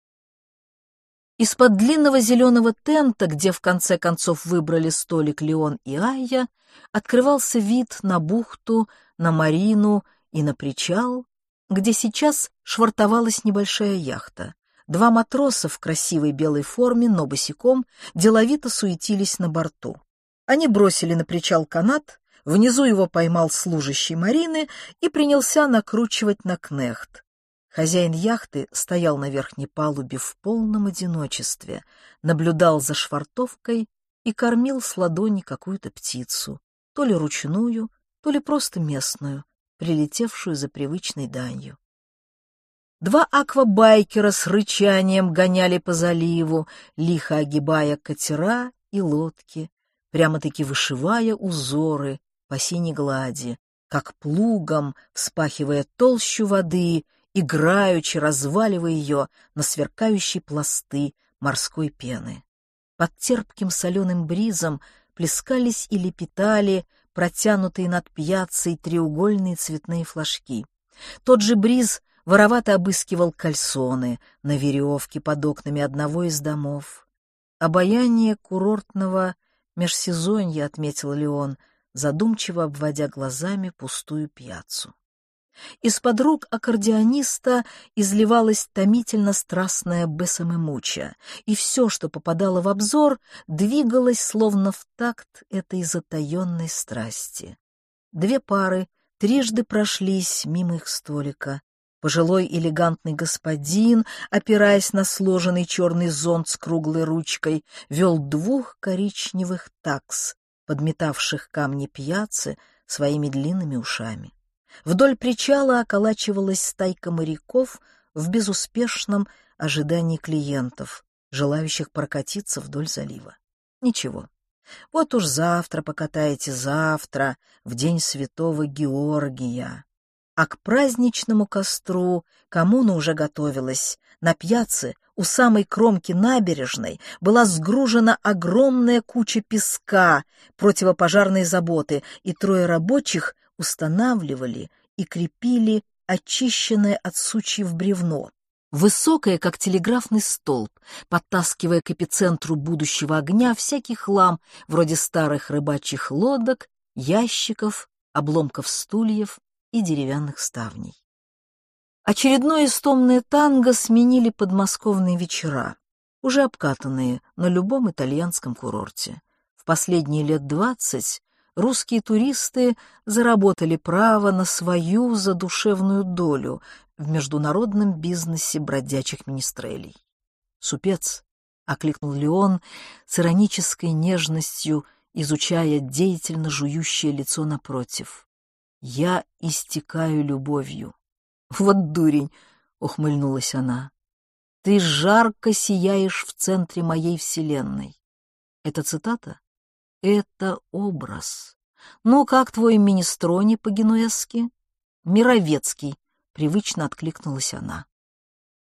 Из-под длинного зеленого тента, где в конце концов выбрали столик Леон и Айя, открывался вид на бухту, на марину и на причал, где сейчас швартовалась небольшая яхта. Два матроса в красивой белой форме, но босиком, деловито суетились на борту. Они бросили на причал канат, Внизу его поймал служащий Марины и принялся накручивать на кнехт. Хозяин яхты стоял на верхней палубе в полном одиночестве, наблюдал за швартовкой и кормил с ладони какую-то птицу, то ли ручную, то ли просто местную, прилетевшую за привычной данью. Два аквабайкера с рычанием гоняли по заливу, лихо огибая катера и лодки, прямо-таки вышивая узоры по синей глади, как плугом, вспахивая толщу воды, играючи разваливая ее на сверкающие пласты морской пены. Под терпким соленым бризом плескались и лепетали протянутые над пьяцей треугольные цветные флажки. Тот же бриз воровато обыскивал кальсоны на веревке под окнами одного из домов. Обаяние курортного межсезонья, отметил Леон, задумчиво обводя глазами пустую пьяцу. Из-под рук аккордеониста изливалась томительно страстная бесамемуча, и все, что попадало в обзор, двигалось словно в такт этой затаенной страсти. Две пары трижды прошлись мимо их столика. Пожилой элегантный господин, опираясь на сложенный черный зонт с круглой ручкой, вел двух коричневых такс, подметавших камни пьяцы своими длинными ушами. Вдоль причала околачивалась стайка моряков в безуспешном ожидании клиентов, желающих прокатиться вдоль залива. Ничего. Вот уж завтра покатаете, завтра, в день святого Георгия. А к праздничному костру коммуна уже готовилась. На пьяце у самой кромки набережной была сгружена огромная куча песка противопожарной заботы, и трое рабочих устанавливали и крепили очищенное от сучьев бревно, высокое, как телеграфный столб, подтаскивая к эпицентру будущего огня всякий хлам, вроде старых рыбачьих лодок, ящиков, обломков стульев и деревянных ставней. Очередное истомное танго сменили подмосковные вечера, уже обкатанные на любом итальянском курорте. В последние лет двадцать русские туристы заработали право на свою задушевную долю в международном бизнесе бродячих министрелей. «Супец», — окликнул Леон с иронической нежностью, изучая деятельно жующее лицо напротив. «Я истекаю любовью. «Вот дурень!» — ухмыльнулась она. «Ты жарко сияешь в центре моей вселенной». Это цитата? Это образ. Ну, как твой министрони по-генуэзски? Мировецкий, привычно откликнулась она.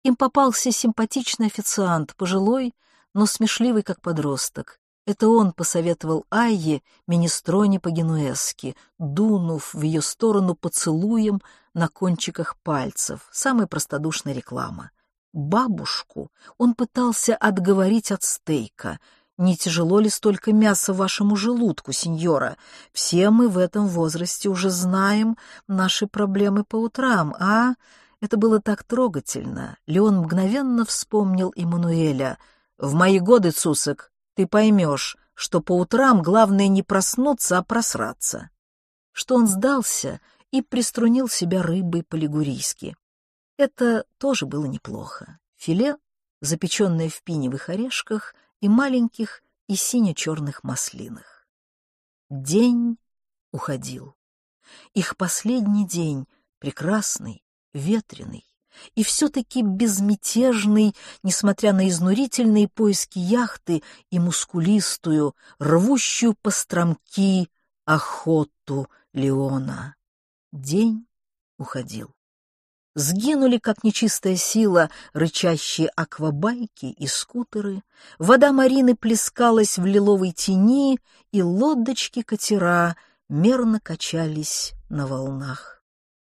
Им попался симпатичный официант, пожилой, но смешливый, как подросток. Это он посоветовал Айе министроне по-генуэзски, дунув в ее сторону поцелуем на кончиках пальцев, самая простодушная реклама. Бабушку он пытался отговорить от стейка. «Не тяжело ли столько мяса вашему желудку, сеньора? Все мы в этом возрасте уже знаем наши проблемы по утрам, а...» Это было так трогательно. Леон мгновенно вспомнил Эммануэля. «В мои годы, Цусок, ты поймешь, что по утрам главное не проснуться, а просраться». Что он сдался — и приструнил себя рыбой по-лигурийски. Это тоже было неплохо. Филе запеченная в пиневых орешках и маленьких и сине-черных маслинах. День уходил. Их последний день, прекрасный, ветреный и все-таки безмятежный, несмотря на изнурительные поиски яхты и мускулистую, рвущую по стромки охоту Леона. День уходил. Сгинули, как нечистая сила, рычащие аквабайки и скутеры, вода Марины плескалась в лиловой тени, и лодочки-катера мерно качались на волнах.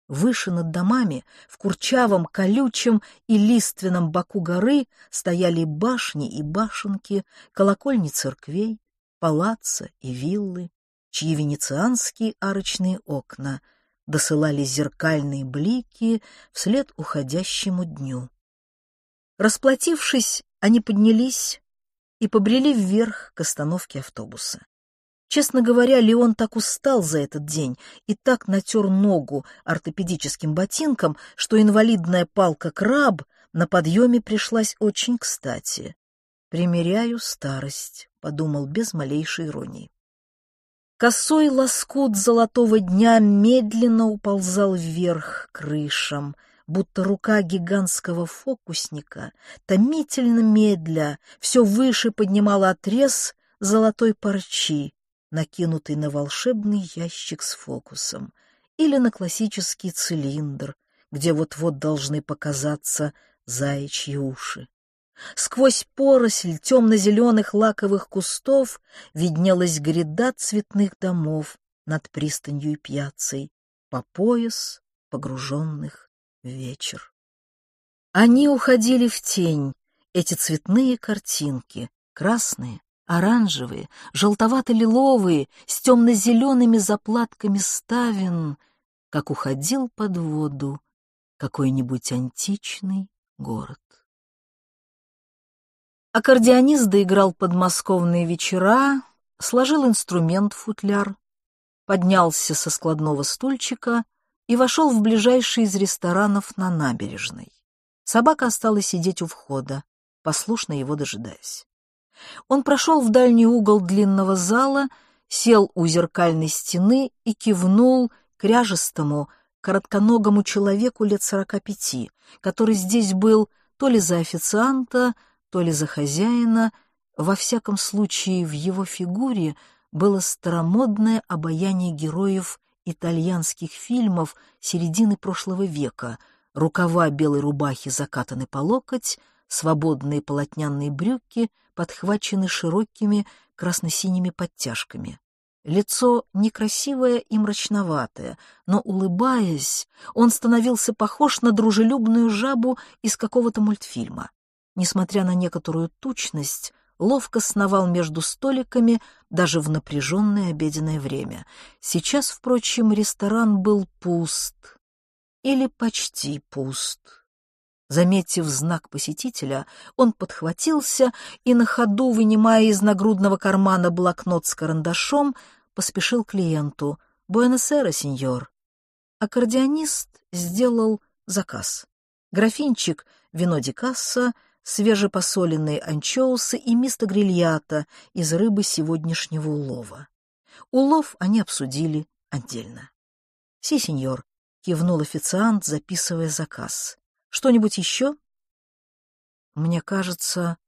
Выше над домами, в курчавом, колючем и лиственном боку горы стояли башни и башенки, колокольни церквей, палаца и виллы, чьи венецианские арочные окна — досылали зеркальные блики вслед уходящему дню. Расплатившись, они поднялись и побрели вверх к остановке автобуса. Честно говоря, Леон так устал за этот день и так натер ногу ортопедическим ботинком, что инвалидная палка-краб на подъеме пришлась очень кстати. «Примеряю старость», — подумал без малейшей иронии. Косой лоскут золотого дня медленно уползал вверх крышам, будто рука гигантского фокусника, томительно медля, все выше поднимала отрез золотой парчи, накинутый на волшебный ящик с фокусом, или на классический цилиндр, где вот-вот должны показаться заячьи уши. Сквозь поросль темно-зеленых лаковых кустов виднелась гряда цветных домов над пристанью и пьяцей, по пояс погруженных в вечер. Они уходили в тень, эти цветные картинки, красные, оранжевые, желтовато-лиловые, с темно-зелеными заплатками ставен, как уходил под воду какой-нибудь античный город. Аккордеонист доиграл подмосковные вечера, сложил инструмент в футляр, поднялся со складного стульчика и вошел в ближайший из ресторанов на набережной. Собака осталась сидеть у входа, послушно его дожидаясь. Он прошел в дальний угол длинного зала, сел у зеркальной стены и кивнул кряжестому, коротконогому человеку лет сорока пяти, который здесь был то ли за официанта, то ли за хозяина, во всяком случае в его фигуре было старомодное обаяние героев итальянских фильмов середины прошлого века, рукава белой рубахи закатаны по локоть, свободные полотняные брюки подхвачены широкими красно-синими подтяжками. Лицо некрасивое и мрачноватое, но, улыбаясь, он становился похож на дружелюбную жабу из какого-то мультфильма несмотря на некоторую тучность, ловко сновал между столиками даже в напряженное обеденное время. Сейчас, впрочем, ресторан был пуст. Или почти пуст. Заметив знак посетителя, он подхватился и на ходу, вынимая из нагрудного кармана блокнот с карандашом, поспешил клиенту. «Буэнос-эра, сеньор». Аккордеонист сделал заказ. Графинчик вино дикасса, свежепосоленные анчоусы и мисто грильята из рыбы сегодняшнего улова. Улов они обсудили отдельно. «Си, сеньор», — кивнул официант, записывая заказ. «Что-нибудь еще?» «Мне кажется,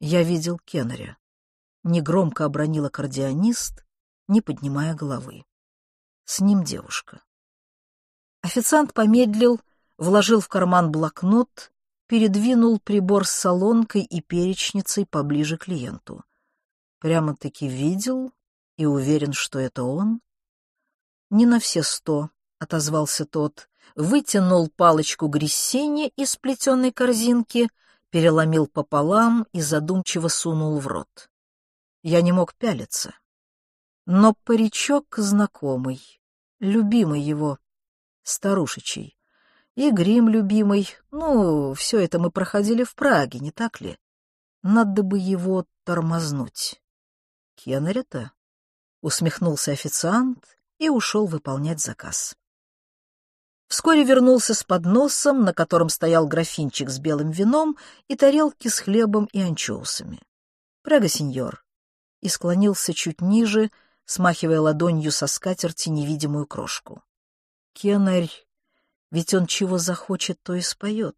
я видел Кеннеря», — негромко обронил аккордеонист, не поднимая головы. «С ним девушка». Официант помедлил, вложил в карман блокнот передвинул прибор с солонкой и перечницей поближе к клиенту. Прямо-таки видел и уверен, что это он? «Не на все сто», — отозвался тот, вытянул палочку грессени из плетеной корзинки, переломил пополам и задумчиво сунул в рот. Я не мог пялиться. Но паричок знакомый, любимый его, старушечий. И грим любимый. Ну, все это мы проходили в Праге, не так ли? Надо бы его тормознуть. Кеннери-то? Усмехнулся официант и ушел выполнять заказ. Вскоре вернулся с подносом, на котором стоял графинчик с белым вином и тарелки с хлебом и анчоусами. «Пряго, сеньор!» и склонился чуть ниже, смахивая ладонью со скатерти невидимую крошку. «Кенарь, ведь он чего захочет, то и споет».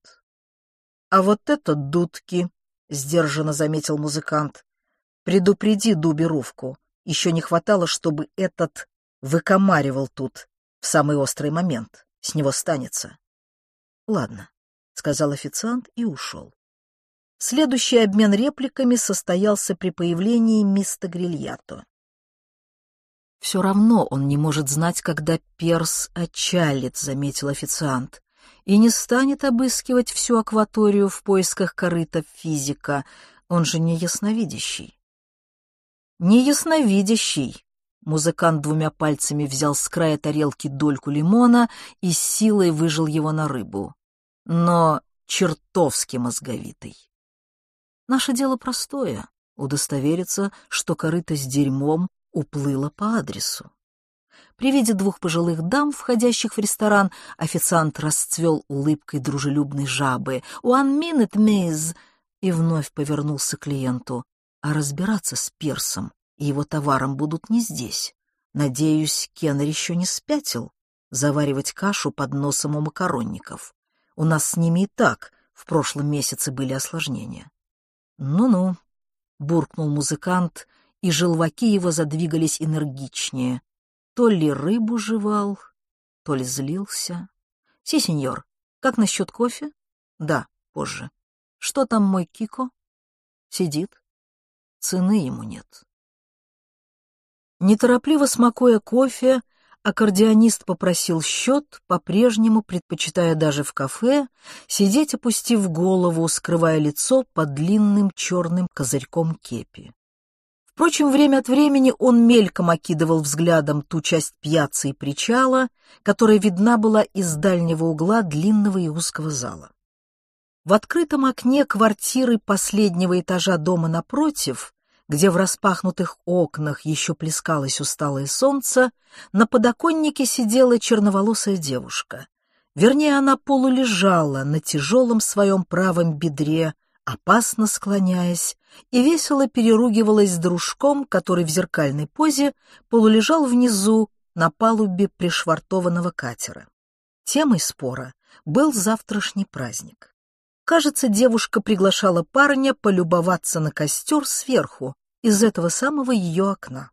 «А вот это дудки!» — сдержанно заметил музыкант. «Предупреди Дуберовку. Еще не хватало, чтобы этот выкомаривал тут в самый острый момент» с него станется. Ладно, сказал официант и ушел. Следующий обмен репликами состоялся при появлении мистера Грильято. «Все равно он не может знать, когда перс отчалит», — заметил официант, «и не станет обыскивать всю акваторию в поисках корыта физика, он же не ясновидящий». «Не ясновидящий», Музыкант двумя пальцами взял с края тарелки дольку лимона и силой выжил его на рыбу. Но чертовски мозговитый. Наше дело простое — удостовериться, что корыто с дерьмом уплыло по адресу. При виде двух пожилых дам, входящих в ресторан, официант расцвел улыбкой дружелюбной жабы. «One minute, miss!» и вновь повернулся к клиенту. А разбираться с персом и его товаром будут не здесь. Надеюсь, Кеннер еще не спятил заваривать кашу под носом у макаронников. У нас с ними и так в прошлом месяце были осложнения. Ну-ну, буркнул музыкант, и желваки его задвигались энергичнее. То ли рыбу жевал, то ли злился. Си, сеньор, как насчет кофе? Да, позже. Что там мой Кико? Сидит. Цены ему нет. Неторопливо смакуя кофе, аккордеонист попросил счет, по-прежнему предпочитая даже в кафе сидеть, опустив голову, скрывая лицо под длинным черным козырьком кепи. Впрочем, время от времени он мельком окидывал взглядом ту часть пьяцы и причала, которая видна была из дальнего угла длинного и узкого зала. В открытом окне квартиры последнего этажа дома напротив где в распахнутых окнах еще плескалось усталое солнце, на подоконнике сидела черноволосая девушка. Вернее, она полулежала на тяжелом своем правом бедре, опасно склоняясь, и весело переругивалась с дружком, который в зеркальной позе полулежал внизу на палубе пришвартованного катера. Темой спора был завтрашний праздник. Кажется, девушка приглашала парня полюбоваться на костер сверху, из этого самого ее окна.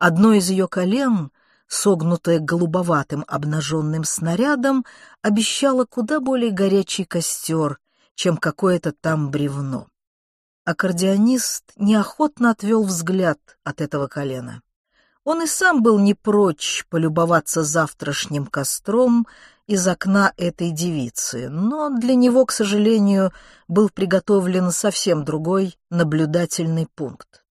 Одно из ее колен, согнутое голубоватым обнаженным снарядом, обещало куда более горячий костер, чем какое-то там бревно. Аккордеонист неохотно отвел взгляд от этого колена. Он и сам был не прочь полюбоваться завтрашним костром из окна этой девицы, но для него, к сожалению, был приготовлен совсем другой наблюдательный пункт.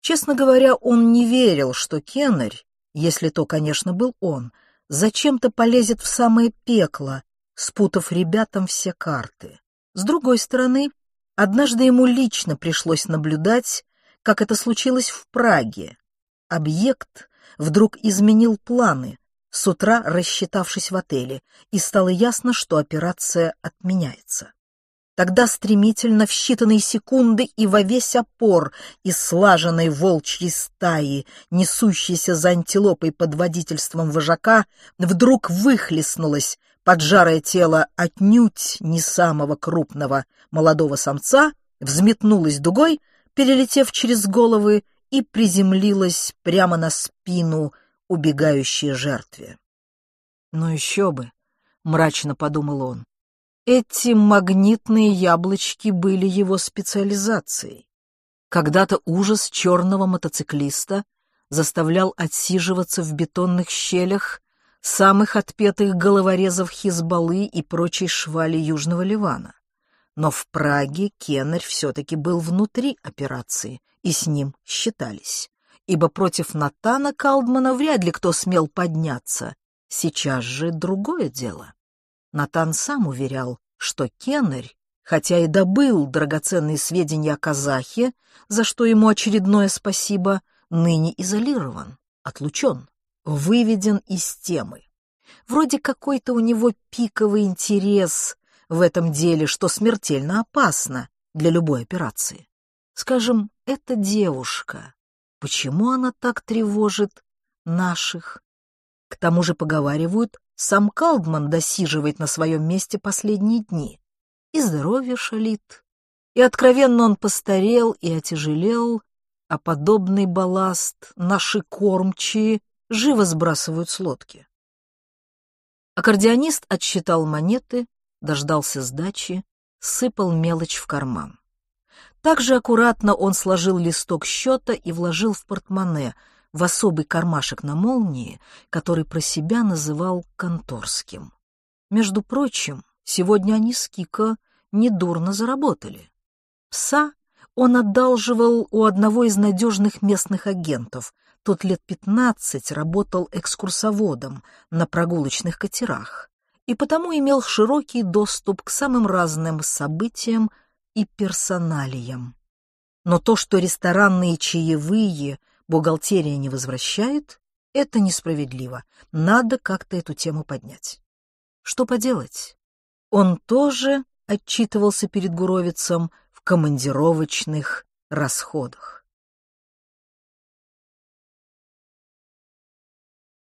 Честно говоря, он не верил, что Кеннерь, если то, конечно, был он, зачем-то полезет в самое пекло, спутав ребятам все карты. С другой стороны, однажды ему лично пришлось наблюдать, как это случилось в Праге. Объект вдруг изменил планы, с утра рассчитавшись в отеле, и стало ясно, что операция отменяется. Тогда стремительно в считанные секунды и во весь опор из слаженной волчьей стаи, несущейся за антилопой под водительством вожака, вдруг выхлестнулось поджарое тело отнюдь не самого крупного молодого самца, взметнулось дугой, перелетев через головы, и приземлилась прямо на спину убегающей жертве. «Ну еще бы!» — мрачно подумал он. Эти магнитные яблочки были его специализацией. Когда-то ужас черного мотоциклиста заставлял отсиживаться в бетонных щелях самых отпетых головорезов Хизбаллы и прочей швали Южного Ливана. Но в Праге Кеннер все-таки был внутри операции, и с ним считались, ибо против Натана Калдмана вряд ли кто смел подняться. Сейчас же другое дело. Натан сам уверял, что Кеннерь, хотя и добыл драгоценные сведения о казахе, за что ему очередное спасибо, ныне изолирован, отлучен, выведен из темы. Вроде какой-то у него пиковый интерес в этом деле, что смертельно опасно для любой операции. Скажем, эта девушка, почему она так тревожит наших? К тому же, поговаривают, сам Калдман досиживает на своем месте последние дни. И здоровье шалит. И откровенно он постарел и отяжелел, а подобный балласт наши кормчие живо сбрасывают с лодки. Аккордеонист отсчитал монеты, дождался сдачи, сыпал мелочь в карман. Также аккуратно он сложил листок счета и вложил в портмоне, в особый кармашек на молнии, который про себя называл конторским. Между прочим, сегодня они с Кико недурно заработали. Пса он одалживал у одного из надежных местных агентов. Тот лет пятнадцать работал экскурсоводом на прогулочных катерах и потому имел широкий доступ к самым разным событиям и персоналиям. Но то, что ресторанные чаевые бухгалтерия не возвращает, это несправедливо. Надо как-то эту тему поднять. Что поделать? Он тоже отчитывался перед Гуровицем в командировочных расходах.